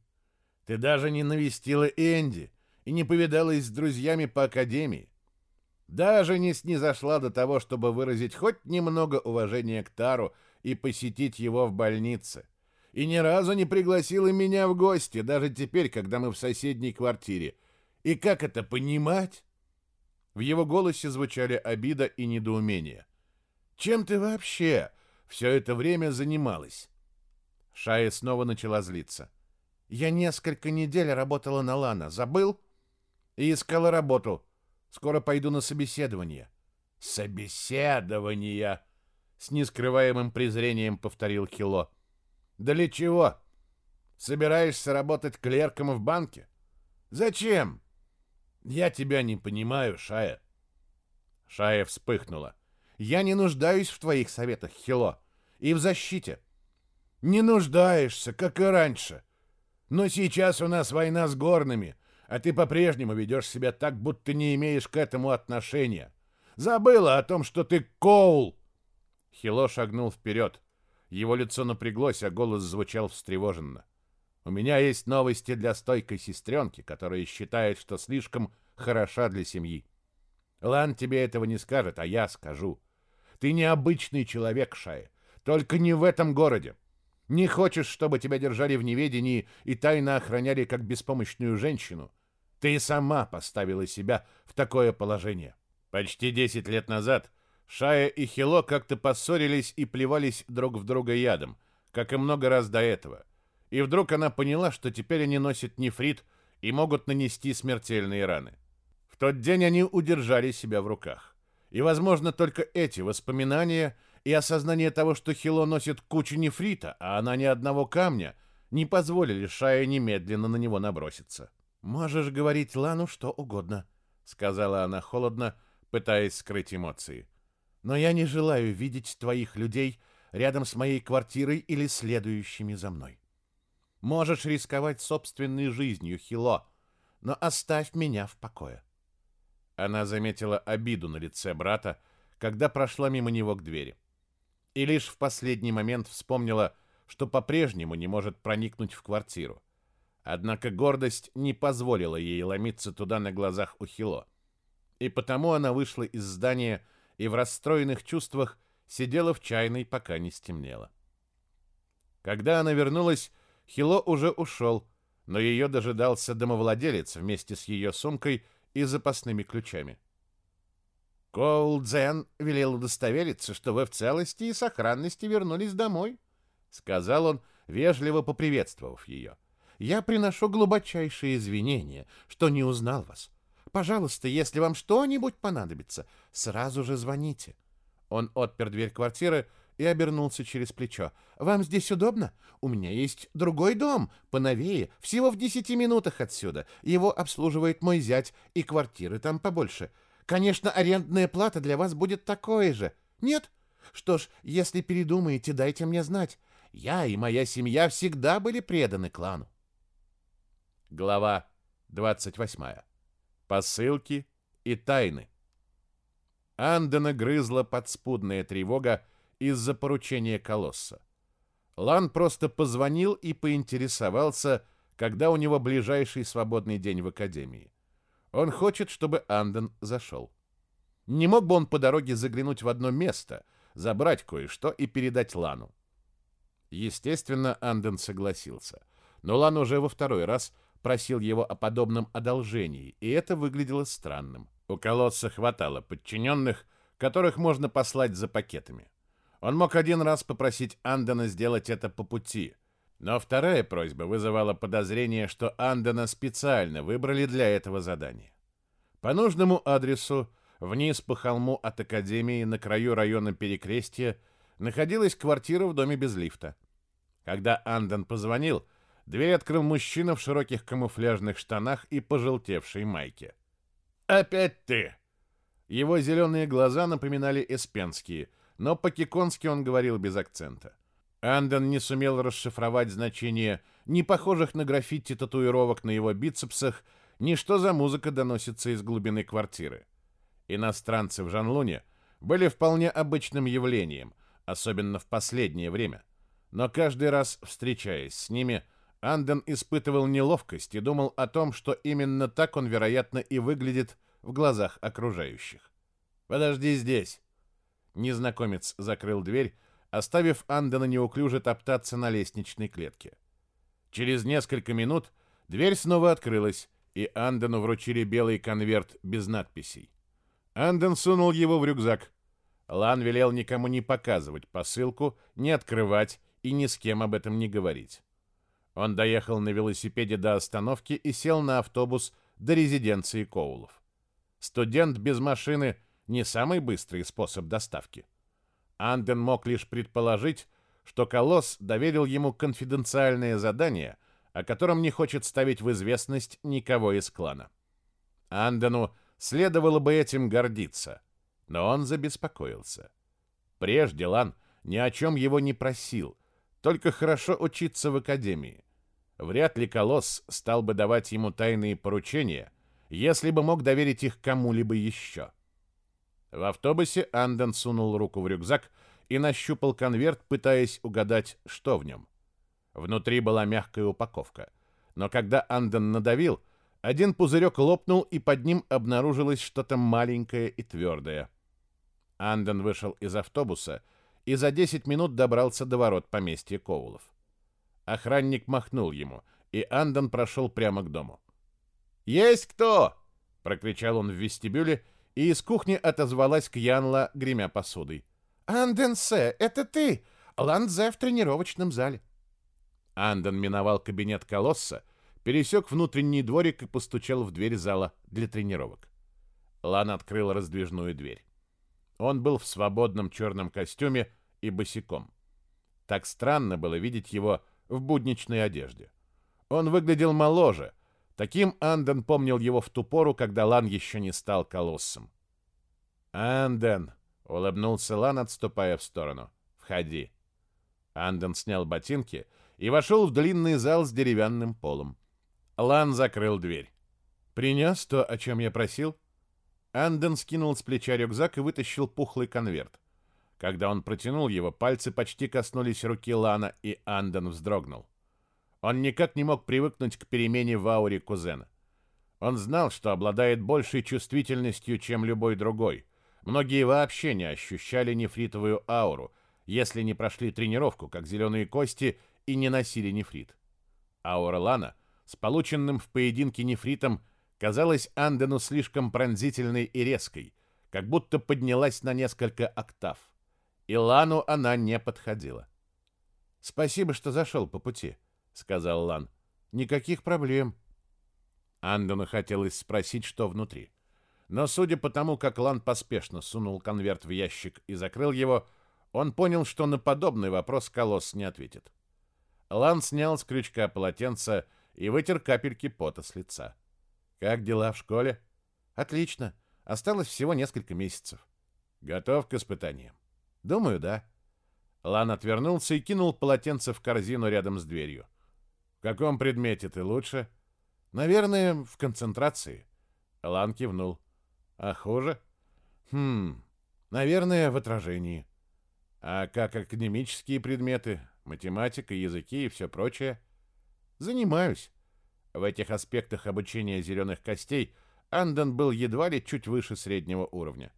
C: Ты даже не навестила Энди и не повидалась с друзьями по академии. Даже не снизошла до того, чтобы выразить хоть немного уважения к Тару и посетить его в больнице и ни разу не пригласила меня в гости, даже теперь, когда мы в соседней квартире. И как это понимать? В его голосе звучали обида и недоумение. Чем ты вообще все это время занималась? Шая снова начала злиться. Я несколько недель работала на Лана, забыл? И искала работу. Скоро пойду на собеседование. Собеседование, с нескрываемым презрением повторил Хило. Для чего? Собираешься работать клерком в банке? Зачем? Я тебя не понимаю, Шая. Шая вспыхнула. Я не нуждаюсь в твоих советах, Хило, и в защите.
B: Не нуждаешься, как и раньше. Но сейчас у нас война с горными, а ты по-прежнему ведешь себя так, будто не имеешь к этому отношения. Забыла о том, что ты Коул!»
A: Хило шагнул вперед. Его лицо напряглось, а голос звучал встревоженно. «У меня есть новости для стойкой сестренки, которая считает, что слишком хороша для семьи. Лан тебе этого не скажет, а я скажу. Ты необычный человек, Шая, только не в этом городе. Не хочешь, чтобы тебя держали в неведении и тайно охраняли как беспомощную женщину. Ты сама поставила себя в такое положение. Почти 10 лет назад Шая и Хило как-то поссорились и плевались друг в друга ядом, как и много раз до этого. И вдруг она поняла, что теперь они носят нефрит и могут нанести смертельные раны. В тот день они удержали себя в руках. И, возможно, только эти воспоминания и осознание того, что Хило носит кучу нефрита, а она ни одного камня, не позволили Шае немедленно на него наброситься. «Можешь говорить Лану что угодно», — сказала она холодно, пытаясь скрыть эмоции. «Но я не желаю видеть твоих людей рядом с моей квартирой или следующими за мной. Можешь рисковать собственной жизнью, Хило, но оставь меня в покое». Она заметила обиду на лице брата, когда прошла мимо него к двери. И лишь в последний момент вспомнила, что по-прежнему не может проникнуть в квартиру. Однако гордость не позволила ей ломиться туда на глазах у Хило. И потому она вышла из здания и в расстроенных чувствах сидела в чайной, пока не стемнело. Когда она вернулась, Хило уже ушел, но ее дожидался домовладелец вместе с ее сумкой и запасными ключами. «Коул Дзен велел удостовериться, что вы в целости и сохранности вернулись домой», — сказал он, вежливо поприветствовав ее. «Я приношу глубочайшие извинения, что не узнал вас. Пожалуйста, если вам что-нибудь понадобится, сразу же звоните». Он отпер дверь квартиры и обернулся через плечо. «Вам здесь удобно? У меня есть другой дом, поновее, всего в десяти минутах отсюда. Его обслуживает мой зять, и квартиры там побольше. Конечно, арендная плата для вас будет такой же. Нет? Что ж, если передумаете, дайте мне знать. Я и моя семья всегда были преданы клану».
C: Глава 28. Посылки и тайны. Андена грызла подспудная тревога, из-за поручения колосса. Лан просто позвонил и поинтересовался, когда у него ближайший свободный день в академии. Он хочет, чтобы Анден зашел. Не мог бы он по дороге заглянуть в одно место, забрать кое-что и передать Лану. Естественно, Анден согласился. Но Лан уже во второй раз просил его о подобном одолжении, и это выглядело странным. У колосса хватало подчиненных, которых можно послать за пакетами. Он мог один раз попросить Андена сделать это по пути, но вторая просьба вызывала подозрение, что Андена специально выбрали для этого задания. По нужному адресу, вниз по холму от Академии, на краю района Перекрестия, находилась квартира в доме без лифта. Когда Анден позвонил, дверь открыл мужчина в широких камуфляжных штанах и пожелтевшей майке. «Опять ты!» Его зеленые глаза напоминали эспенские, но по-киконски он говорил без акцента. Анден не сумел расшифровать значение ни похожих на граффити татуировок на его бицепсах, ни что за музыка доносится из глубины квартиры. Иностранцы в Жанлуне были вполне обычным явлением, особенно в последнее время. Но каждый раз, встречаясь с ними, Анден испытывал неловкость и думал о том, что именно так он, вероятно, и выглядит в глазах окружающих. «Подожди здесь», Незнакомец закрыл дверь, оставив Андена неуклюже топтаться на лестничной клетке. Через несколько минут дверь снова открылась, и Андену вручили белый конверт без надписей. Анден сунул его в рюкзак. Лан велел никому не показывать посылку, не открывать и ни с кем об этом не говорить. Он доехал на велосипеде до остановки и сел на автобус до резиденции Коулов. Студент без машины не самый быстрый способ доставки. Анден мог лишь предположить, что Колосс доверил ему конфиденциальное задание, о котором не хочет ставить в известность никого из клана. Андену следовало бы этим гордиться, но он забеспокоился. Прежде Лан ни о чем его не просил,
A: Только хорошо учиться в академии. Вряд ли Колосс стал бы давать ему тайные поручения, если бы мог доверить их кому-либо еще. В автобусе Анден сунул руку в рюкзак и нащупал конверт, пытаясь угадать, что в нем. Внутри была мягкая упаковка. Но когда Анден надавил, один пузырек лопнул, и под ним обнаружилось что-то маленькое и твердое. Анден вышел из автобуса и за 10 минут добрался до ворот поместья Коулов. Охранник махнул ему, и Анден прошел прямо к дому. «Есть кто?» — прокричал он в вестибюле, и из кухни отозвалась Кьянла, гремя посудой.
C: «Анденсе, это ты! Ландзе в тренировочном зале!»
A: Анден миновал кабинет колосса, пересек внутренний дворик и постучал в дверь зала для тренировок. Лан открыл раздвижную дверь. Он был в свободном черном костюме и босиком. Так странно было видеть его в будничной одежде. Он выглядел моложе. Таким Анден помнил его в ту пору, когда Лан еще не стал колоссом. «Анден!» — улыбнулся Лан, отступая в сторону. «Входи». Анден снял ботинки и вошел в длинный зал с деревянным полом. Лан закрыл дверь. «Принес то, о чем я просил?» Анден скинул с плеча рюкзак и вытащил пухлый конверт. Когда он протянул его, пальцы почти коснулись руки Лана, и Анден вздрогнул. Он никак не мог привыкнуть к перемене в ауре кузена. Он знал, что обладает большей чувствительностью, чем любой другой. Многие вообще не ощущали нефритовую ауру, если не прошли тренировку, как зеленые кости, и не носили нефрит. Аура Лана с полученным в поединке нефритом казалась Андену слишком пронзительной и резкой, как будто поднялась на несколько октав. И Лану она не подходила. «Спасибо, что зашел по пути», — сказал Лан. «Никаких проблем». Андону хотелось спросить, что внутри. Но судя по тому, как Лан поспешно сунул конверт в ящик и закрыл его, он понял, что на подобный вопрос Колосс не ответит. Лан снял с крючка полотенце и вытер капельки пота с лица. «Как дела в школе?» «Отлично. Осталось всего несколько месяцев». «Готов к испытаниям?» Думаю, да. Лан отвернулся и кинул полотенце в корзину рядом с дверью. В каком предмете ты лучше? Наверное, в концентрации. Лан кивнул. А хуже? Хм, наверное, в отражении. А как академические предметы, математика, языки и все прочее? Занимаюсь. В этих аспектах обучения зеленых костей Анден был едва ли чуть выше среднего уровня.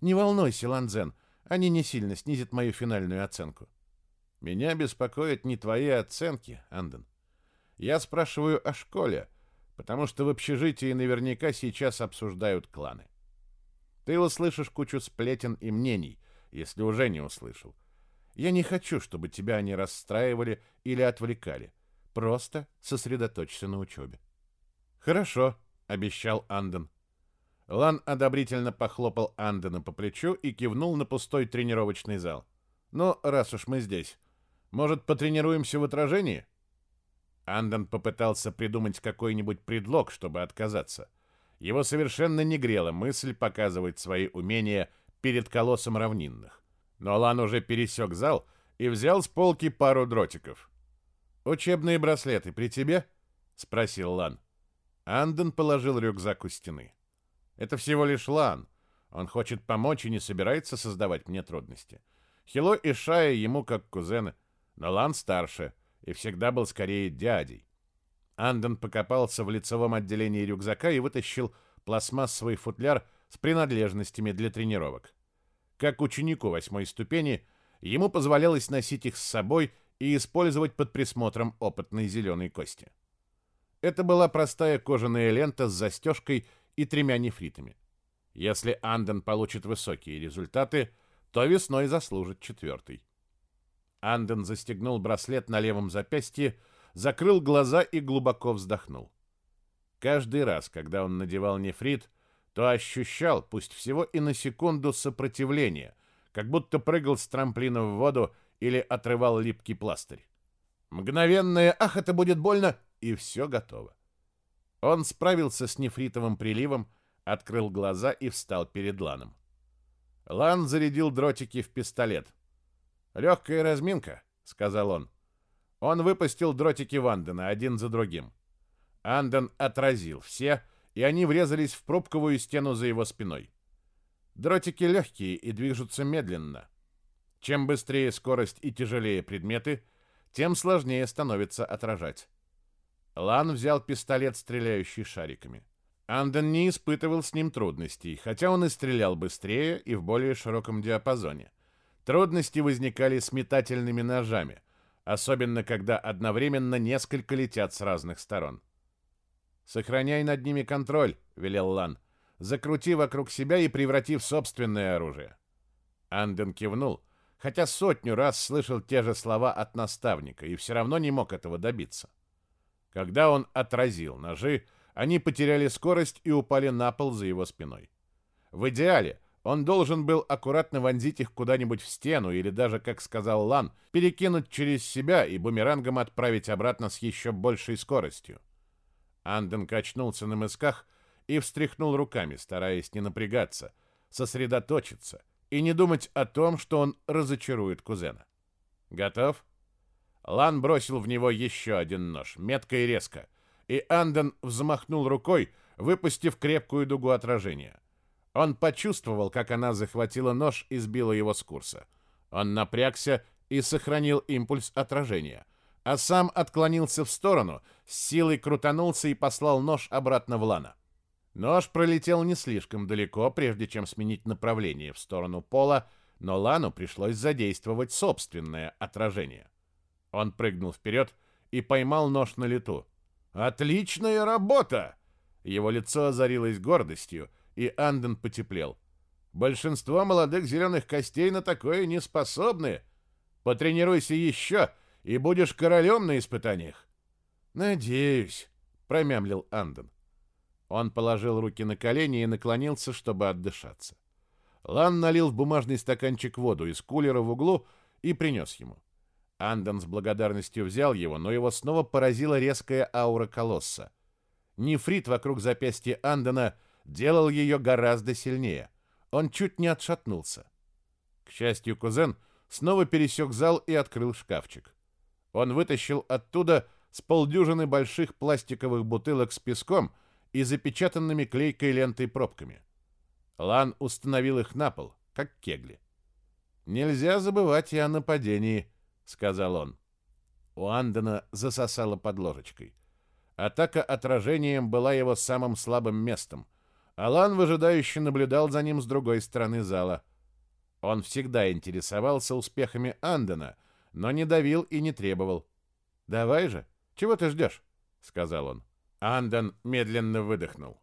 A: Не волнуйся, Ланзен, они не сильно снизят мою финальную оценку. Меня беспокоят не твои оценки, Анден. Я спрашиваю о школе, потому что в общежитии наверняка сейчас обсуждают кланы. Ты услышишь кучу сплетен и мнений, если уже не услышал. Я не хочу, чтобы тебя они расстраивали или отвлекали. Просто сосредоточься на учебе. Хорошо, обещал Анден. Лан одобрительно похлопал Андена по плечу и кивнул на пустой тренировочный зал. «Ну, раз уж мы здесь, может, потренируемся в отражении?» Анден попытался придумать какой-нибудь предлог, чтобы отказаться. Его совершенно не грела мысль показывать свои умения перед колоссом равнинных. Но Лан уже пересек зал и взял с полки пару дротиков. «Учебные браслеты при тебе?» — спросил Лан. Анден положил рюкзак у стены. Это всего лишь Лан. Он хочет помочь и не собирается создавать мне трудности. Хило и Шая ему как кузены, но Лан старше и всегда был скорее дядей. Анден покопался в лицевом отделении рюкзака и вытащил пластмассовый футляр с принадлежностями для тренировок. Как ученику восьмой ступени, ему позволялось носить их с собой и использовать под присмотром опытной зеленой кости. Это была простая кожаная лента с застежкой и тремя нефритами. Если Анден получит высокие результаты, то весной заслужит четвертый. Анден застегнул браслет на левом запястье, закрыл глаза и глубоко вздохнул. Каждый раз, когда он надевал нефрит, то ощущал, пусть всего и на секунду, сопротивление, как будто прыгал с трамплина в воду или отрывал липкий пластырь. Мгновенное «Ах, это будет больно!» и все готово. Он справился с нефритовым приливом, открыл глаза и встал перед Ланом. Лан зарядил дротики в пистолет. «Легкая разминка», — сказал он. Он выпустил дротики Вандена один за другим. Анден отразил все, и они врезались в пробковую стену за его спиной. Дротики легкие и движутся медленно. Чем быстрее скорость и тяжелее предметы, тем сложнее становится отражать. Лан взял пистолет, стреляющий шариками. Анден не испытывал с ним трудностей, хотя он и стрелял быстрее и в более широком диапазоне. Трудности возникали с метательными ножами, особенно когда одновременно несколько летят с разных сторон. «Сохраняй над ними контроль», — велел Лан. «Закрути вокруг себя и преврати в собственное оружие». Анден кивнул, хотя сотню раз слышал те же слова от наставника и все равно не мог этого добиться. Когда он отразил ножи, они потеряли скорость и упали на пол за его спиной. В идеале он должен был аккуратно вонзить их куда-нибудь в стену или даже, как сказал Лан, перекинуть через себя и бумерангом отправить обратно с еще большей скоростью. Анден качнулся на мысках и встряхнул руками, стараясь не напрягаться, сосредоточиться и не думать о том, что он разочарует кузена. «Готов?» Лан бросил в него еще один нож, метко и резко — и Анден взмахнул рукой, выпустив крепкую дугу отражения. Он почувствовал, как она захватила нож и сбила его с курса. Он напрягся и сохранил импульс отражения, а сам отклонился в сторону, с силой крутанулся и послал нож обратно в Лана. Нож пролетел не слишком далеко, прежде чем сменить направление в сторону пола, но Лану пришлось задействовать собственное отражение. Он прыгнул вперед и поймал нож на лету. «Отличная работа!» Его лицо озарилось гордостью, и Анден потеплел. «Большинство молодых зеленых костей на такое не способны. Потренируйся еще, и будешь королем на испытаниях». «Надеюсь», — промямлил Анден. Он положил руки на колени и наклонился, чтобы отдышаться. Лан налил в бумажный стаканчик воду из кулера в углу и принес ему. Андон с благодарностью взял его, но его снова поразила резкая аура колосса. Нефрит вокруг запястья Андона делал ее гораздо сильнее. Он чуть не отшатнулся. К счастью, кузен снова пересек зал и открыл шкафчик. Он вытащил оттуда с полдюжины больших пластиковых бутылок с песком и запечатанными клейкой лентой пробками. Лан установил их на пол, как кегли. Нельзя забывать и о нападении — сказал он. У Андена засосало под ложечкой. Атака отражением была его самым слабым местом. Алан выжидающе наблюдал за ним с другой стороны зала. Он всегда интересовался успехами Андена, но не давил и не требовал. «Давай же, чего ты ждешь?» — сказал он. Анден медленно выдохнул.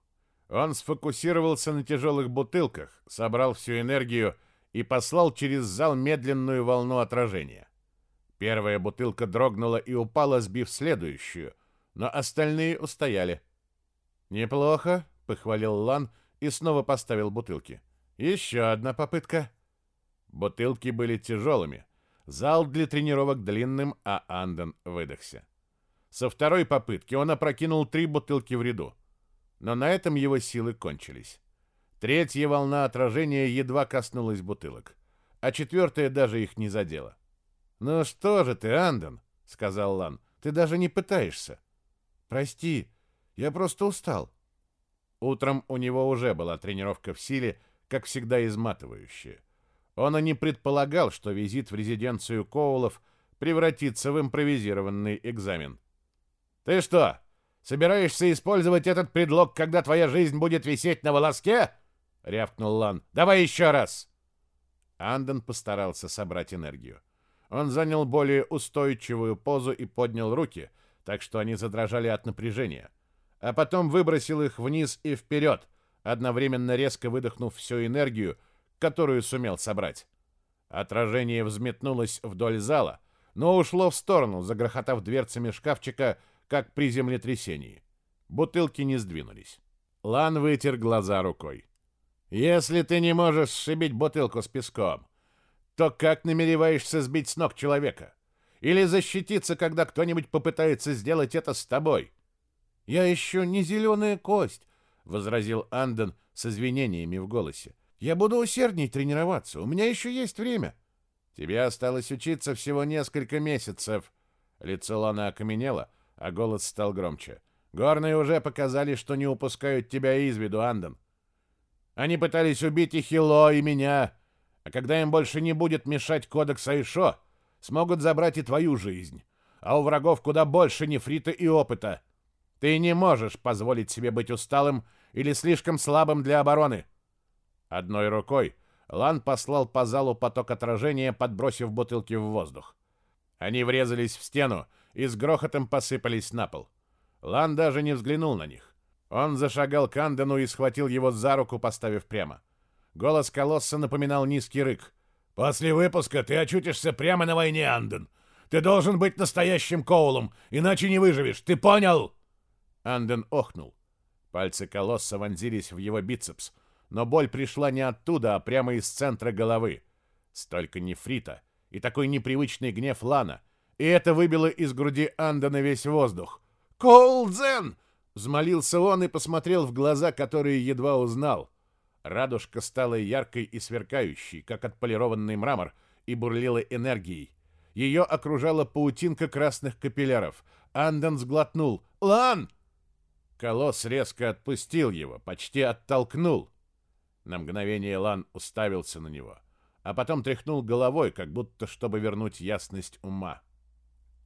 A: Он сфокусировался на тяжелых бутылках, собрал всю энергию и послал через зал медленную волну отражения. Первая бутылка дрогнула и упала, сбив следующую, но остальные устояли. «Неплохо», — похвалил Лан и снова поставил бутылки. «Еще одна попытка». Бутылки были тяжелыми. Зал для тренировок длинным, а Анден выдохся. Со второй попытки он опрокинул три бутылки в ряду. Но на этом его силы кончились. Третья волна отражения едва коснулась бутылок, а четвертая даже их не задела. «Ну что же ты, Андон?» — сказал Лан. «Ты даже не пытаешься». «Прости, я просто устал». Утром у него уже была тренировка в силе, как всегда изматывающая. Он и не предполагал, что визит в резиденцию Коулов превратится в импровизированный экзамен. «Ты что, собираешься использовать этот предлог, когда твоя жизнь будет висеть на волоске?» — рявкнул Лан. «Давай еще раз!» Андон постарался собрать энергию. Он занял более устойчивую позу и поднял руки, так что они задрожали от напряжения, а потом выбросил их вниз и вперед, одновременно резко выдохнув всю энергию, которую сумел собрать. Отражение взметнулось вдоль зала, но ушло в сторону, загрохотав дверцами шкафчика, как при землетрясении. Бутылки не сдвинулись. Лан вытер глаза рукой. «Если ты не можешь сшибить бутылку с песком, то как намереваешься сбить с ног человека? Или защититься, когда кто-нибудь попытается сделать это с тобой? Я еще не зеленая кость, возразил Анден с извинениями в голосе. Я буду усердней тренироваться. У меня еще есть время. Тебе осталось учиться всего несколько месяцев. Лицо Лана окаменело, а голос стал громче. «Горные уже показали, что не упускают тебя из виду, Андон. Они пытались убить и Хило, и меня, а когда им больше не будет мешать кодекс Айшо, смогут забрать и твою жизнь. А у врагов куда больше нефрита и опыта. Ты не можешь позволить себе быть усталым или слишком слабым для обороны». Одной рукой Лан послал по залу поток отражения, подбросив бутылки в воздух. Они врезались в стену и с грохотом посыпались на пол. Лан даже не взглянул на них. Он зашагал к Андену и схватил его за руку, поставив прямо. Голос колосса напоминал низкий рык.
B: «После выпуска ты очутишься прямо на войне, Анден. Ты должен быть настоящим Коулом, иначе не выживешь. Ты понял?»
A: Анден охнул. Пальцы колосса вонзились в его бицепс, но боль пришла не оттуда, а прямо из центра головы. Столько нефрита, и такой непривычный гнев Лана, и это выбило из груди Андона весь воздух. «Коулдзен!» — взмолился он и посмотрел в глаза, которые едва узнал. Радужка стала яркой и сверкающей, как отполированный мрамор, и бурлила энергией. Ее окружала паутинка красных капилляров. Андон сглотнул. «Лан!» Колосс резко отпустил его, почти оттолкнул. На мгновение Лан уставился на него — а потом тряхнул головой, как будто чтобы вернуть ясность ума.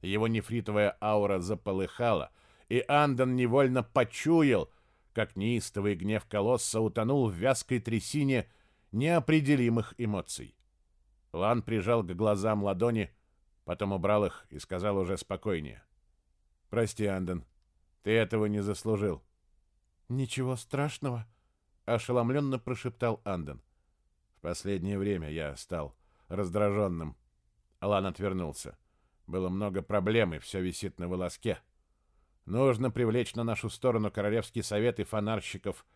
A: Его нефритовая аура заполыхала, и Андон невольно почуял, как неистовый гнев колосса утонул в вязкой трясине неопределимых эмоций. Лан прижал к глазам ладони, потом убрал их и сказал уже спокойнее. «Прости, Андон, ты этого не заслужил». «Ничего страшного», — ошеломленно прошептал Андон последнее время я стал раздраженным. Алан отвернулся. Было много проблем, и все висит на волоске. Нужно привлечь на нашу сторону Королевский совет и фонарщиков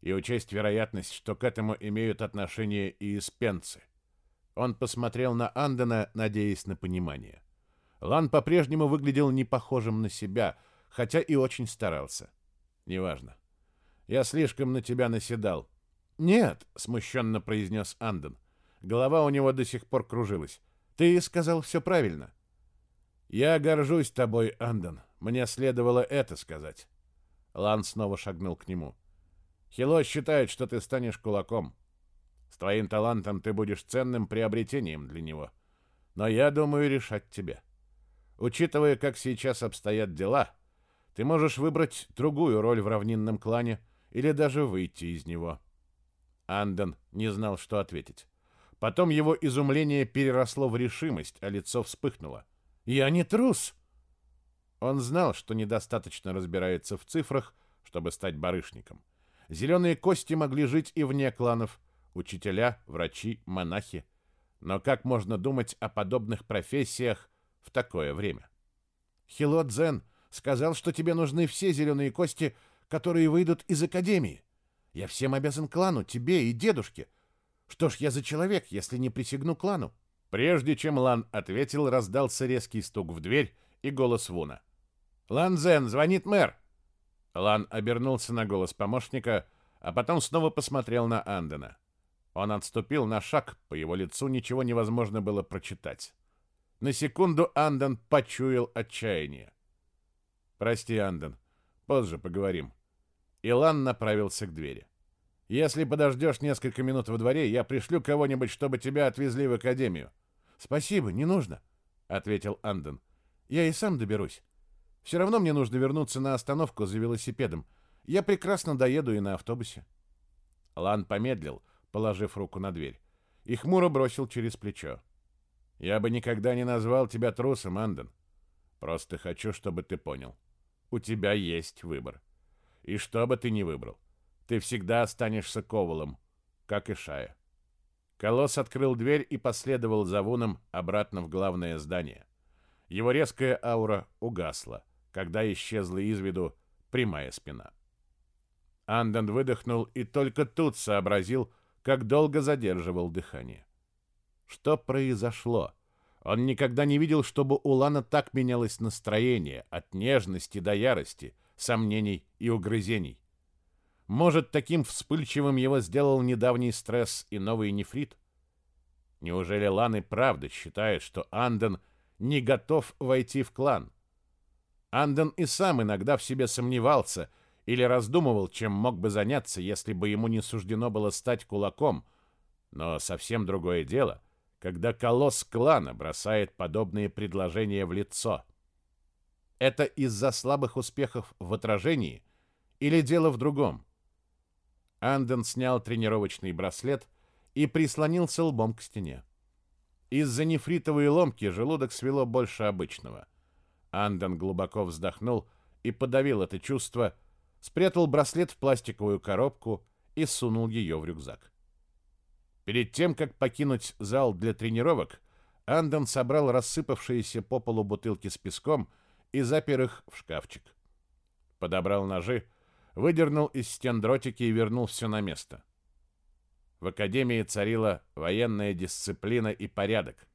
A: и учесть вероятность, что к этому имеют отношение и испенцы. Он посмотрел на Андена, надеясь на понимание. Лан по-прежнему выглядел не похожим на себя, хотя и очень старался. Неважно. Я слишком на тебя наседал. «Нет», — смущенно произнес Анден. Голова у него до сих пор кружилась. «Ты сказал все правильно». «Я горжусь тобой, Анден. Мне следовало это сказать». Лан снова шагнул к нему. «Хило считает, что ты станешь кулаком. С твоим талантом ты будешь ценным приобретением для него. Но я думаю решать тебе. Учитывая, как сейчас обстоят дела, ты можешь выбрать другую роль в равнинном клане или даже выйти из него». Анден не знал, что ответить. Потом его изумление переросло в решимость, а лицо вспыхнуло. «Я не трус!» Он знал, что недостаточно разбирается в цифрах, чтобы стать барышником. Зеленые кости могли жить и вне кланов. Учителя, врачи, монахи. Но как можно думать о подобных профессиях в такое время? Хило Дзен сказал, что тебе нужны все зеленые кости, которые выйдут из Академии. Я всем обязан клану, тебе и дедушке. Что ж я за человек, если не присягну клану? Прежде чем Лан ответил, раздался резкий стук в дверь и голос Вуна. «Лан Зен, звонит мэр!» Лан обернулся на голос помощника, а потом снова посмотрел на Андена. Он отступил на шаг, по его лицу ничего невозможно было прочитать. На секунду Анден почуял отчаяние. «Прости, Анден, позже поговорим». Илан направился к двери. «Если подождешь несколько минут во дворе, я пришлю кого-нибудь, чтобы тебя отвезли в академию». «Спасибо, не нужно», — ответил Анден. «Я и сам доберусь. Все равно мне нужно вернуться на остановку за велосипедом. Я прекрасно доеду и на автобусе». Лан помедлил, положив руку на дверь, и хмуро бросил через плечо. «Я бы никогда не назвал тебя трусом, Анден. Просто хочу, чтобы ты понял. У тебя есть выбор». И что бы ты ни выбрал, ты всегда останешься Ковалом, как и Шая. Колосс открыл дверь и последовал за Вуном обратно в главное здание. Его резкая аура угасла, когда исчезла из виду прямая спина. Анден выдохнул и только тут сообразил, как долго задерживал дыхание. Что произошло? Он никогда не видел, чтобы у Лана так менялось настроение, от нежности до ярости — сомнений и угрызений. Может, таким вспыльчивым его сделал недавний стресс и новый нефрит? Неужели Лан и правда считает, что Анден не готов войти в клан. Анден и сам иногда в себе сомневался или раздумывал, чем мог бы заняться, если бы ему не суждено было стать кулаком. Но совсем другое дело, когда колосс клана бросает подобные предложения в лицо. Это из-за слабых успехов в отражении или дело в другом? Анден снял тренировочный браслет и прислонился лбом к стене. Из-за нефритовой ломки желудок свело больше обычного. Анден глубоко вздохнул и подавил это чувство, спрятал браслет в пластиковую коробку и сунул ее в рюкзак. Перед тем, как покинуть зал для тренировок, Анден собрал рассыпавшиеся по полу бутылки с песком и запер их в шкафчик. Подобрал ножи, выдернул из стен дротики и вернул все на место. В академии царила военная дисциплина и порядок.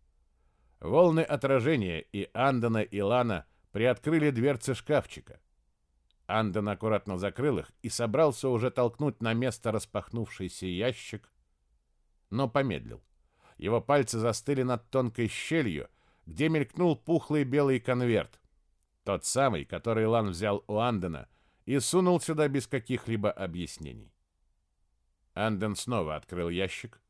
A: Волны отражения и Андона и Лана приоткрыли дверцы шкафчика. Андон аккуратно закрыл их и собрался уже толкнуть на место распахнувшийся ящик, но помедлил. Его пальцы застыли над тонкой щелью, где мелькнул пухлый белый конверт. Тот самый, который Лан взял у Андона и сунул сюда без каких-либо объяснений. Анден снова открыл ящик,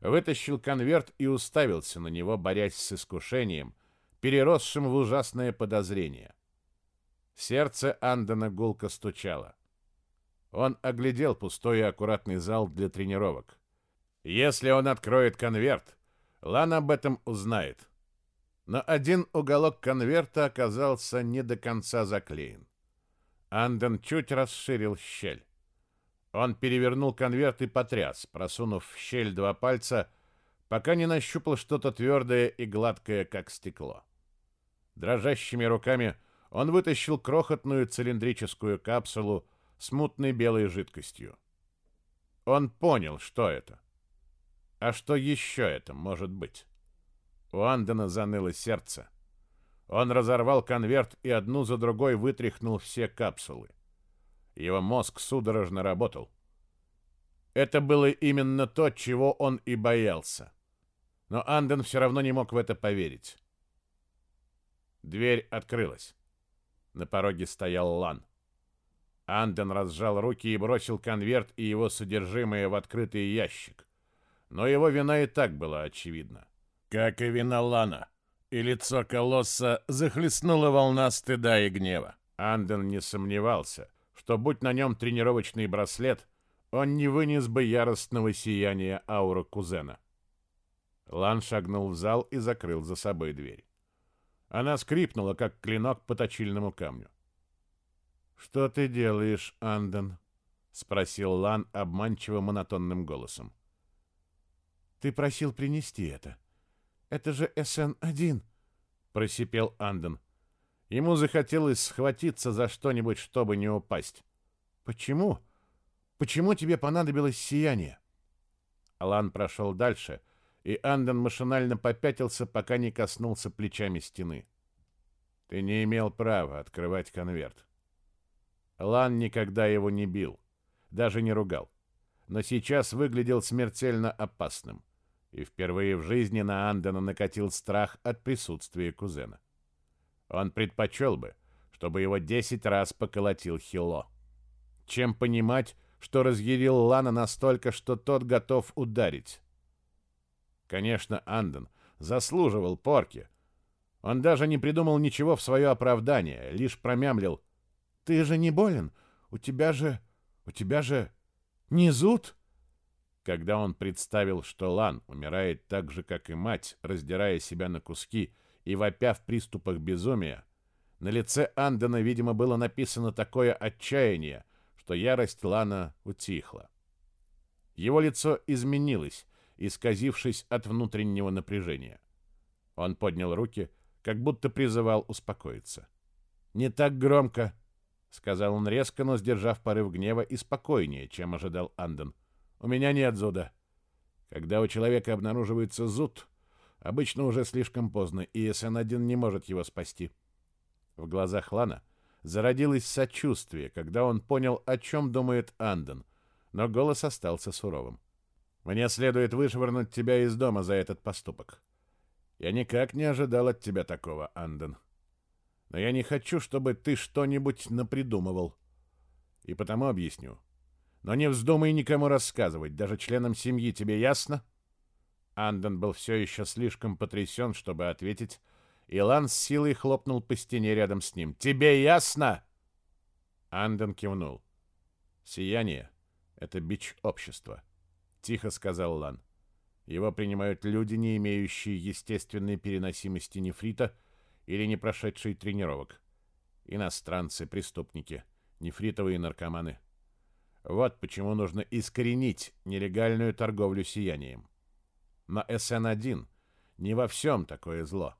A: вытащил конверт и уставился на него, борясь с искушением, переросшим в ужасное подозрение. Сердце Андена гулко стучало. Он оглядел пустой и аккуратный зал для тренировок. Если он откроет конверт, Лан об этом узнает. Но один уголок конверта оказался не до конца заклеен. Анден чуть расширил щель. Он перевернул конверт и потряс, просунув в щель два пальца, пока не нащупал что-то твердое и гладкое, как стекло. Дрожащими руками он вытащил крохотную цилиндрическую капсулу с мутной белой жидкостью. Он понял, что это. А что еще это может быть? У Андена заныло сердце. Он разорвал конверт и одну за другой вытряхнул все капсулы. Его мозг судорожно работал. Это было именно то, чего он и боялся. Но Анден все равно не мог в это поверить. Дверь открылась. На пороге стоял Лан. Анден разжал руки и бросил конверт и его содержимое в открытый ящик. Но его вина и так была очевидна. Как и вина Лана. И лицо колосса захлестнула волна стыда и гнева. Анден не сомневался — что, будь на нем тренировочный браслет, он не вынес бы яростного сияния ауры кузена. Лан шагнул в зал и закрыл за собой дверь. Она скрипнула, как клинок по точильному камню. «Что ты делаешь, Анден?» — спросил Лан обманчиво монотонным голосом. «Ты просил принести это. Это же СН-1!» — просипел Анден. Ему захотелось схватиться за что-нибудь, чтобы не упасть. «Почему? Почему тебе понадобилось сияние?» Алан прошел дальше, и Анден машинально попятился, пока не коснулся плечами стены. «Ты не имел права открывать конверт». Алан никогда его не бил, даже не ругал, но сейчас выглядел смертельно опасным, и впервые в жизни на Андена накатил страх от присутствия кузена. Он предпочел бы, чтобы его десять раз поколотил Хило. Чем понимать, что разъярил Лана настолько, что тот готов ударить. Конечно, Анден заслуживал порки. Он даже не придумал ничего в свое оправдание, лишь промямлил. «Ты же не болен? У тебя же... у тебя же... не зуд?» Когда он представил, что Лан умирает так же, как и мать, раздирая себя на куски, и вопя в приступах безумия, на лице Андена, видимо, было написано такое отчаяние, что ярость Лана утихла. Его лицо изменилось, исказившись от внутреннего напряжения. Он поднял руки, как будто призывал успокоиться. «Не так громко», — сказал он резко, но сдержав порыв гнева и спокойнее, чем ожидал Анден. «У меня нет зуда. Когда у человека обнаруживается зуд, Обычно уже слишком поздно, и СН-1 не может его спасти. В глазах Лана зародилось сочувствие, когда он понял, о чем думает Анден, но голос остался суровым. «Мне следует вышвырнуть тебя из дома за этот поступок. Я никак не ожидал от тебя такого, Анден. Но я не хочу, чтобы ты что-нибудь напридумывал. И потому объясню. Но не вздумай никому рассказывать, даже членам семьи, тебе ясно? Анден был все еще слишком потрясен, чтобы ответить, и Лан с силой хлопнул по стене рядом с ним. «Тебе ясно?» Анден кивнул. «Сияние — это бич общества», — тихо сказал Лан. «Его принимают люди, не имеющие естественной переносимости нефрита или не прошедшие тренировок. Иностранцы, преступники, нефритовые наркоманы. Вот почему нужно искоренить нелегальную торговлю сиянием. Но СН-1 не во всем такое зло.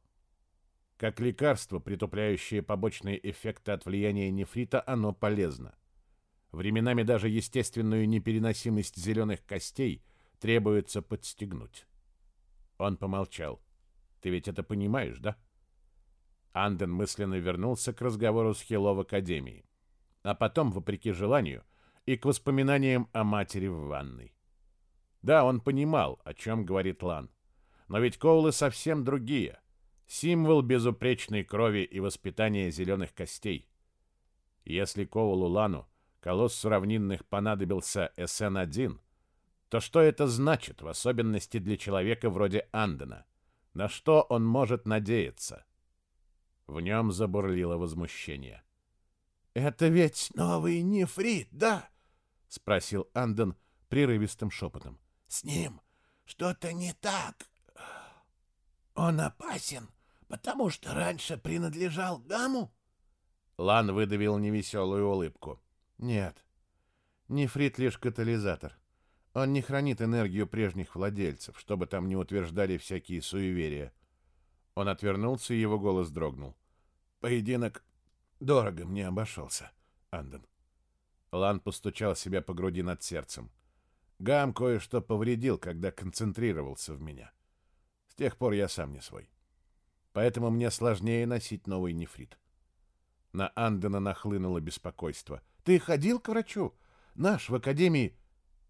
A: Как лекарство, притупляющее побочные эффекты от влияния нефрита, оно полезно. Временами даже естественную непереносимость зеленых костей требуется подстегнуть. Он помолчал. «Ты ведь это понимаешь, да?» Анден мысленно вернулся к разговору с Хило в Академии, а потом, вопреки желанию, и к воспоминаниям о матери в ванной. Да, он понимал, о чем говорит Лан. Но ведь Коулы совсем другие символ безупречной крови и воспитания зеленых костей. Если Коулу Лану колоссу равнинных понадобился СН-1, то что это значит, в особенности для человека вроде Андена? На что он может надеяться? В нем забурлило возмущение.
C: «Это ведь новый нефрит, да?» — спросил Анден прерывистым шепотом. «С ним что-то не так. Он опасен потому что раньше принадлежал Гаму?
A: Лан выдавил невеселую улыбку.
C: Нет, нефрит лишь катализатор. Он не хранит энергию прежних владельцев, чтобы там не утверждали всякие суеверия. Он отвернулся, и его голос дрогнул. Поединок дорого мне обошелся, Анден. Лан постучал себя по груди над сердцем. Гам кое-что повредил, когда концентрировался в меня. С тех пор я сам не свой поэтому мне сложнее носить новый нефрит. На Андена нахлынуло беспокойство. «Ты ходил к врачу? Наш, в академии...»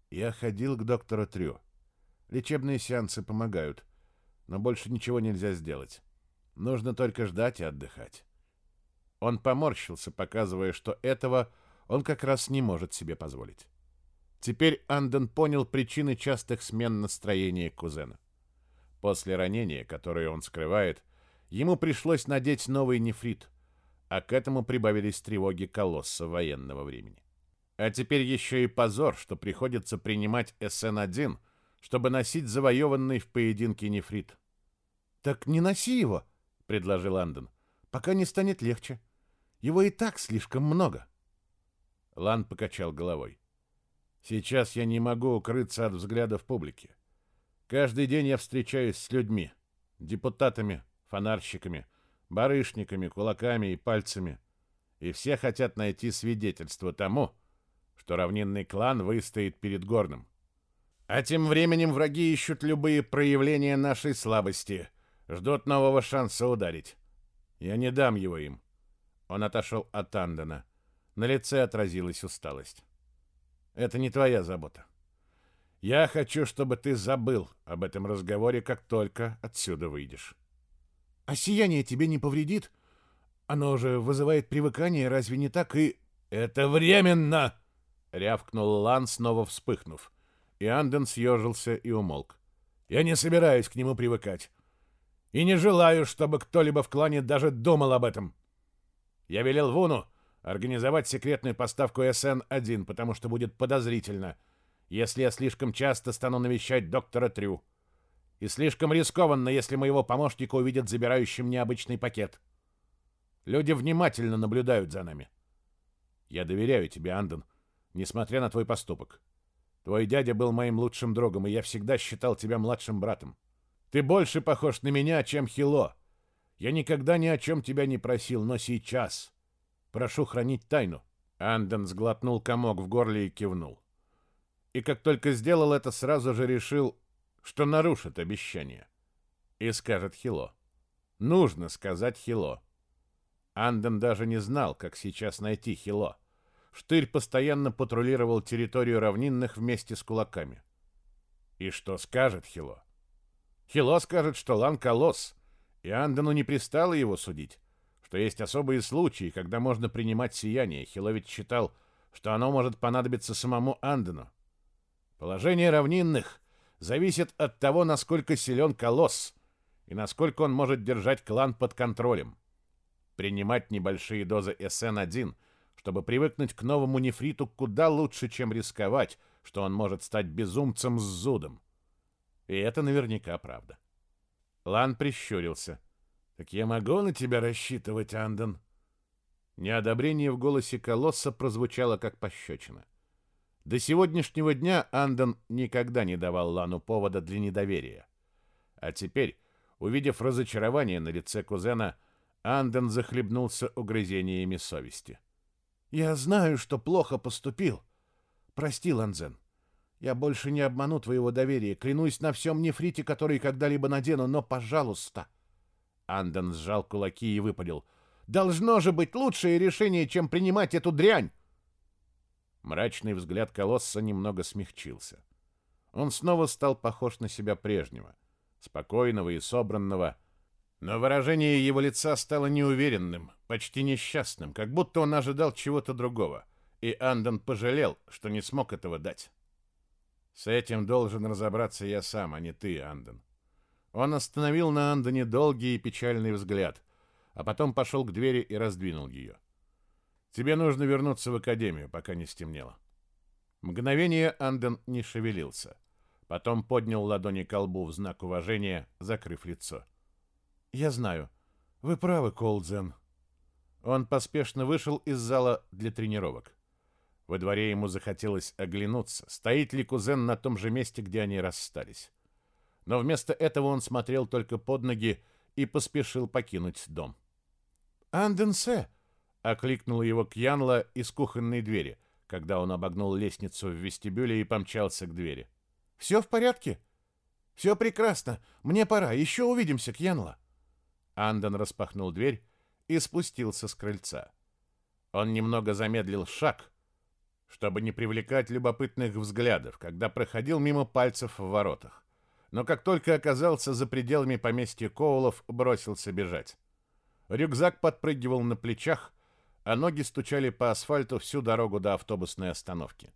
C: «Я ходил к доктору Трю. Лечебные сеансы помогают, но больше ничего нельзя сделать. Нужно только ждать и отдыхать». Он поморщился, показывая, что этого он как раз не может себе позволить. Теперь Анден понял причины частых смен настроения кузена. После ранения, которое он скрывает, Ему пришлось надеть новый нефрит, а к этому прибавились тревоги колосса военного времени. А теперь еще и позор, что приходится принимать СН-1, чтобы носить завоеванный в поединке нефрит. «Так не носи его», — предложил Андон, — «пока не станет легче. Его и так слишком много». Лан покачал головой. «Сейчас я не могу укрыться от взглядов публики. Каждый день я встречаюсь с людьми, депутатами, фонарщиками, барышниками, кулаками и пальцами. И все хотят найти свидетельство тому, что равнинный клан выстоит перед горным. А тем временем враги ищут любые проявления нашей слабости, ждут нового шанса ударить. Я не дам его им. Он отошел от Андена. На лице отразилась усталость. Это не твоя забота. Я хочу, чтобы ты забыл об этом разговоре, как только отсюда выйдешь. А сияние тебе не повредит? Оно же вызывает привыкание, разве не так? И... Это временно! Рявкнул Лан, снова вспыхнув. И Анден съежился и умолк. Я не собираюсь к нему привыкать. И не желаю, чтобы кто-либо в клане даже думал об этом. Я велел Вуну организовать секретную поставку СН-1, потому что будет подозрительно, если я слишком часто стану навещать доктора Трю и слишком рискованно, если моего помощника увидят забирающим необычный пакет. Люди внимательно наблюдают за нами. Я доверяю тебе, Андон, несмотря на твой поступок. Твой дядя был моим лучшим другом, и я всегда считал тебя младшим братом. Ты больше похож на меня, чем Хило. Я никогда ни о чем тебя не просил, но сейчас прошу хранить тайну. Андон сглотнул комок в горле и кивнул. И как только сделал это, сразу же решил, что нарушит обещание. И скажет Хило. Нужно сказать Хило. Анден даже не знал, как сейчас найти Хило. Штырь постоянно патрулировал территорию равнинных вместе с кулаками. И что скажет Хило? Хило скажет, что Лан Колосс
A: И Андону не пристало его судить, что есть особые случаи, когда можно принимать сияние. Хилович считал, что оно может понадобиться самому Андену. Положение равнинных зависит от того, насколько силен колосс и насколько он может держать клан под контролем. Принимать небольшие дозы СН-1, чтобы привыкнуть к новому нефриту, куда лучше, чем рисковать, что он может стать безумцем с зудом. И это наверняка правда. Лан прищурился. «Так я могу на тебя рассчитывать, Анден?» Неодобрение в голосе колосса прозвучало как пощечина. До сегодняшнего дня Анден никогда не давал Лану повода для недоверия. А теперь, увидев разочарование на лице кузена, Анден захлебнулся угрызениями совести. «Я знаю, что плохо поступил. Прости, Ланзен. Я больше не обману твоего доверия. Клянусь на всем нефрите, который когда-либо надену, но, пожалуйста...» Анден сжал кулаки и выпалил. «Должно же быть лучшее решение, чем принимать эту дрянь!» Мрачный взгляд колосса немного смягчился. Он снова стал похож на себя прежнего, спокойного и собранного, но выражение его лица стало неуверенным, почти несчастным, как будто он ожидал чего-то другого, и Андон пожалел, что не смог этого дать. С этим должен разобраться я сам, а не ты, Андон. Он остановил на Андоне долгий и печальный взгляд, а потом пошел к двери и раздвинул ее. Тебе нужно вернуться в академию, пока не стемнело. Мгновение Анден не шевелился. Потом поднял ладони к лбу в знак уважения, закрыв лицо. «Я знаю. Вы правы, Колдзен». Он поспешно вышел из зала для тренировок. Во дворе ему захотелось оглянуться, стоит ли кузен на том же месте, где они расстались. Но вместо этого он смотрел только под ноги и поспешил покинуть дом. «Анденсе!» — окликнула его Кьянла из кухонной двери, когда он обогнул лестницу в вестибюле и помчался к двери. «Все в порядке?» «Все прекрасно. Мне пора. Еще увидимся, Кьянла». Анден распахнул дверь и спустился с крыльца. Он немного замедлил шаг, чтобы не привлекать любопытных взглядов, когда проходил мимо пальцев в воротах. Но как только оказался за пределами поместья Коулов, бросился бежать. Рюкзак подпрыгивал на плечах, а ноги стучали по асфальту всю дорогу до автобусной остановки.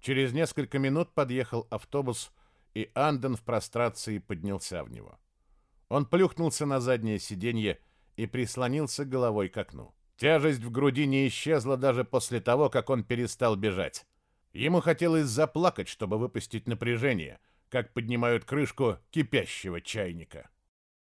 A: Через несколько минут подъехал автобус, и Анден в прострации поднялся в него. Он плюхнулся на заднее сиденье и прислонился головой к окну. Тяжесть в груди не исчезла даже после того, как он перестал бежать. Ему хотелось заплакать, чтобы выпустить напряжение, как поднимают крышку кипящего чайника.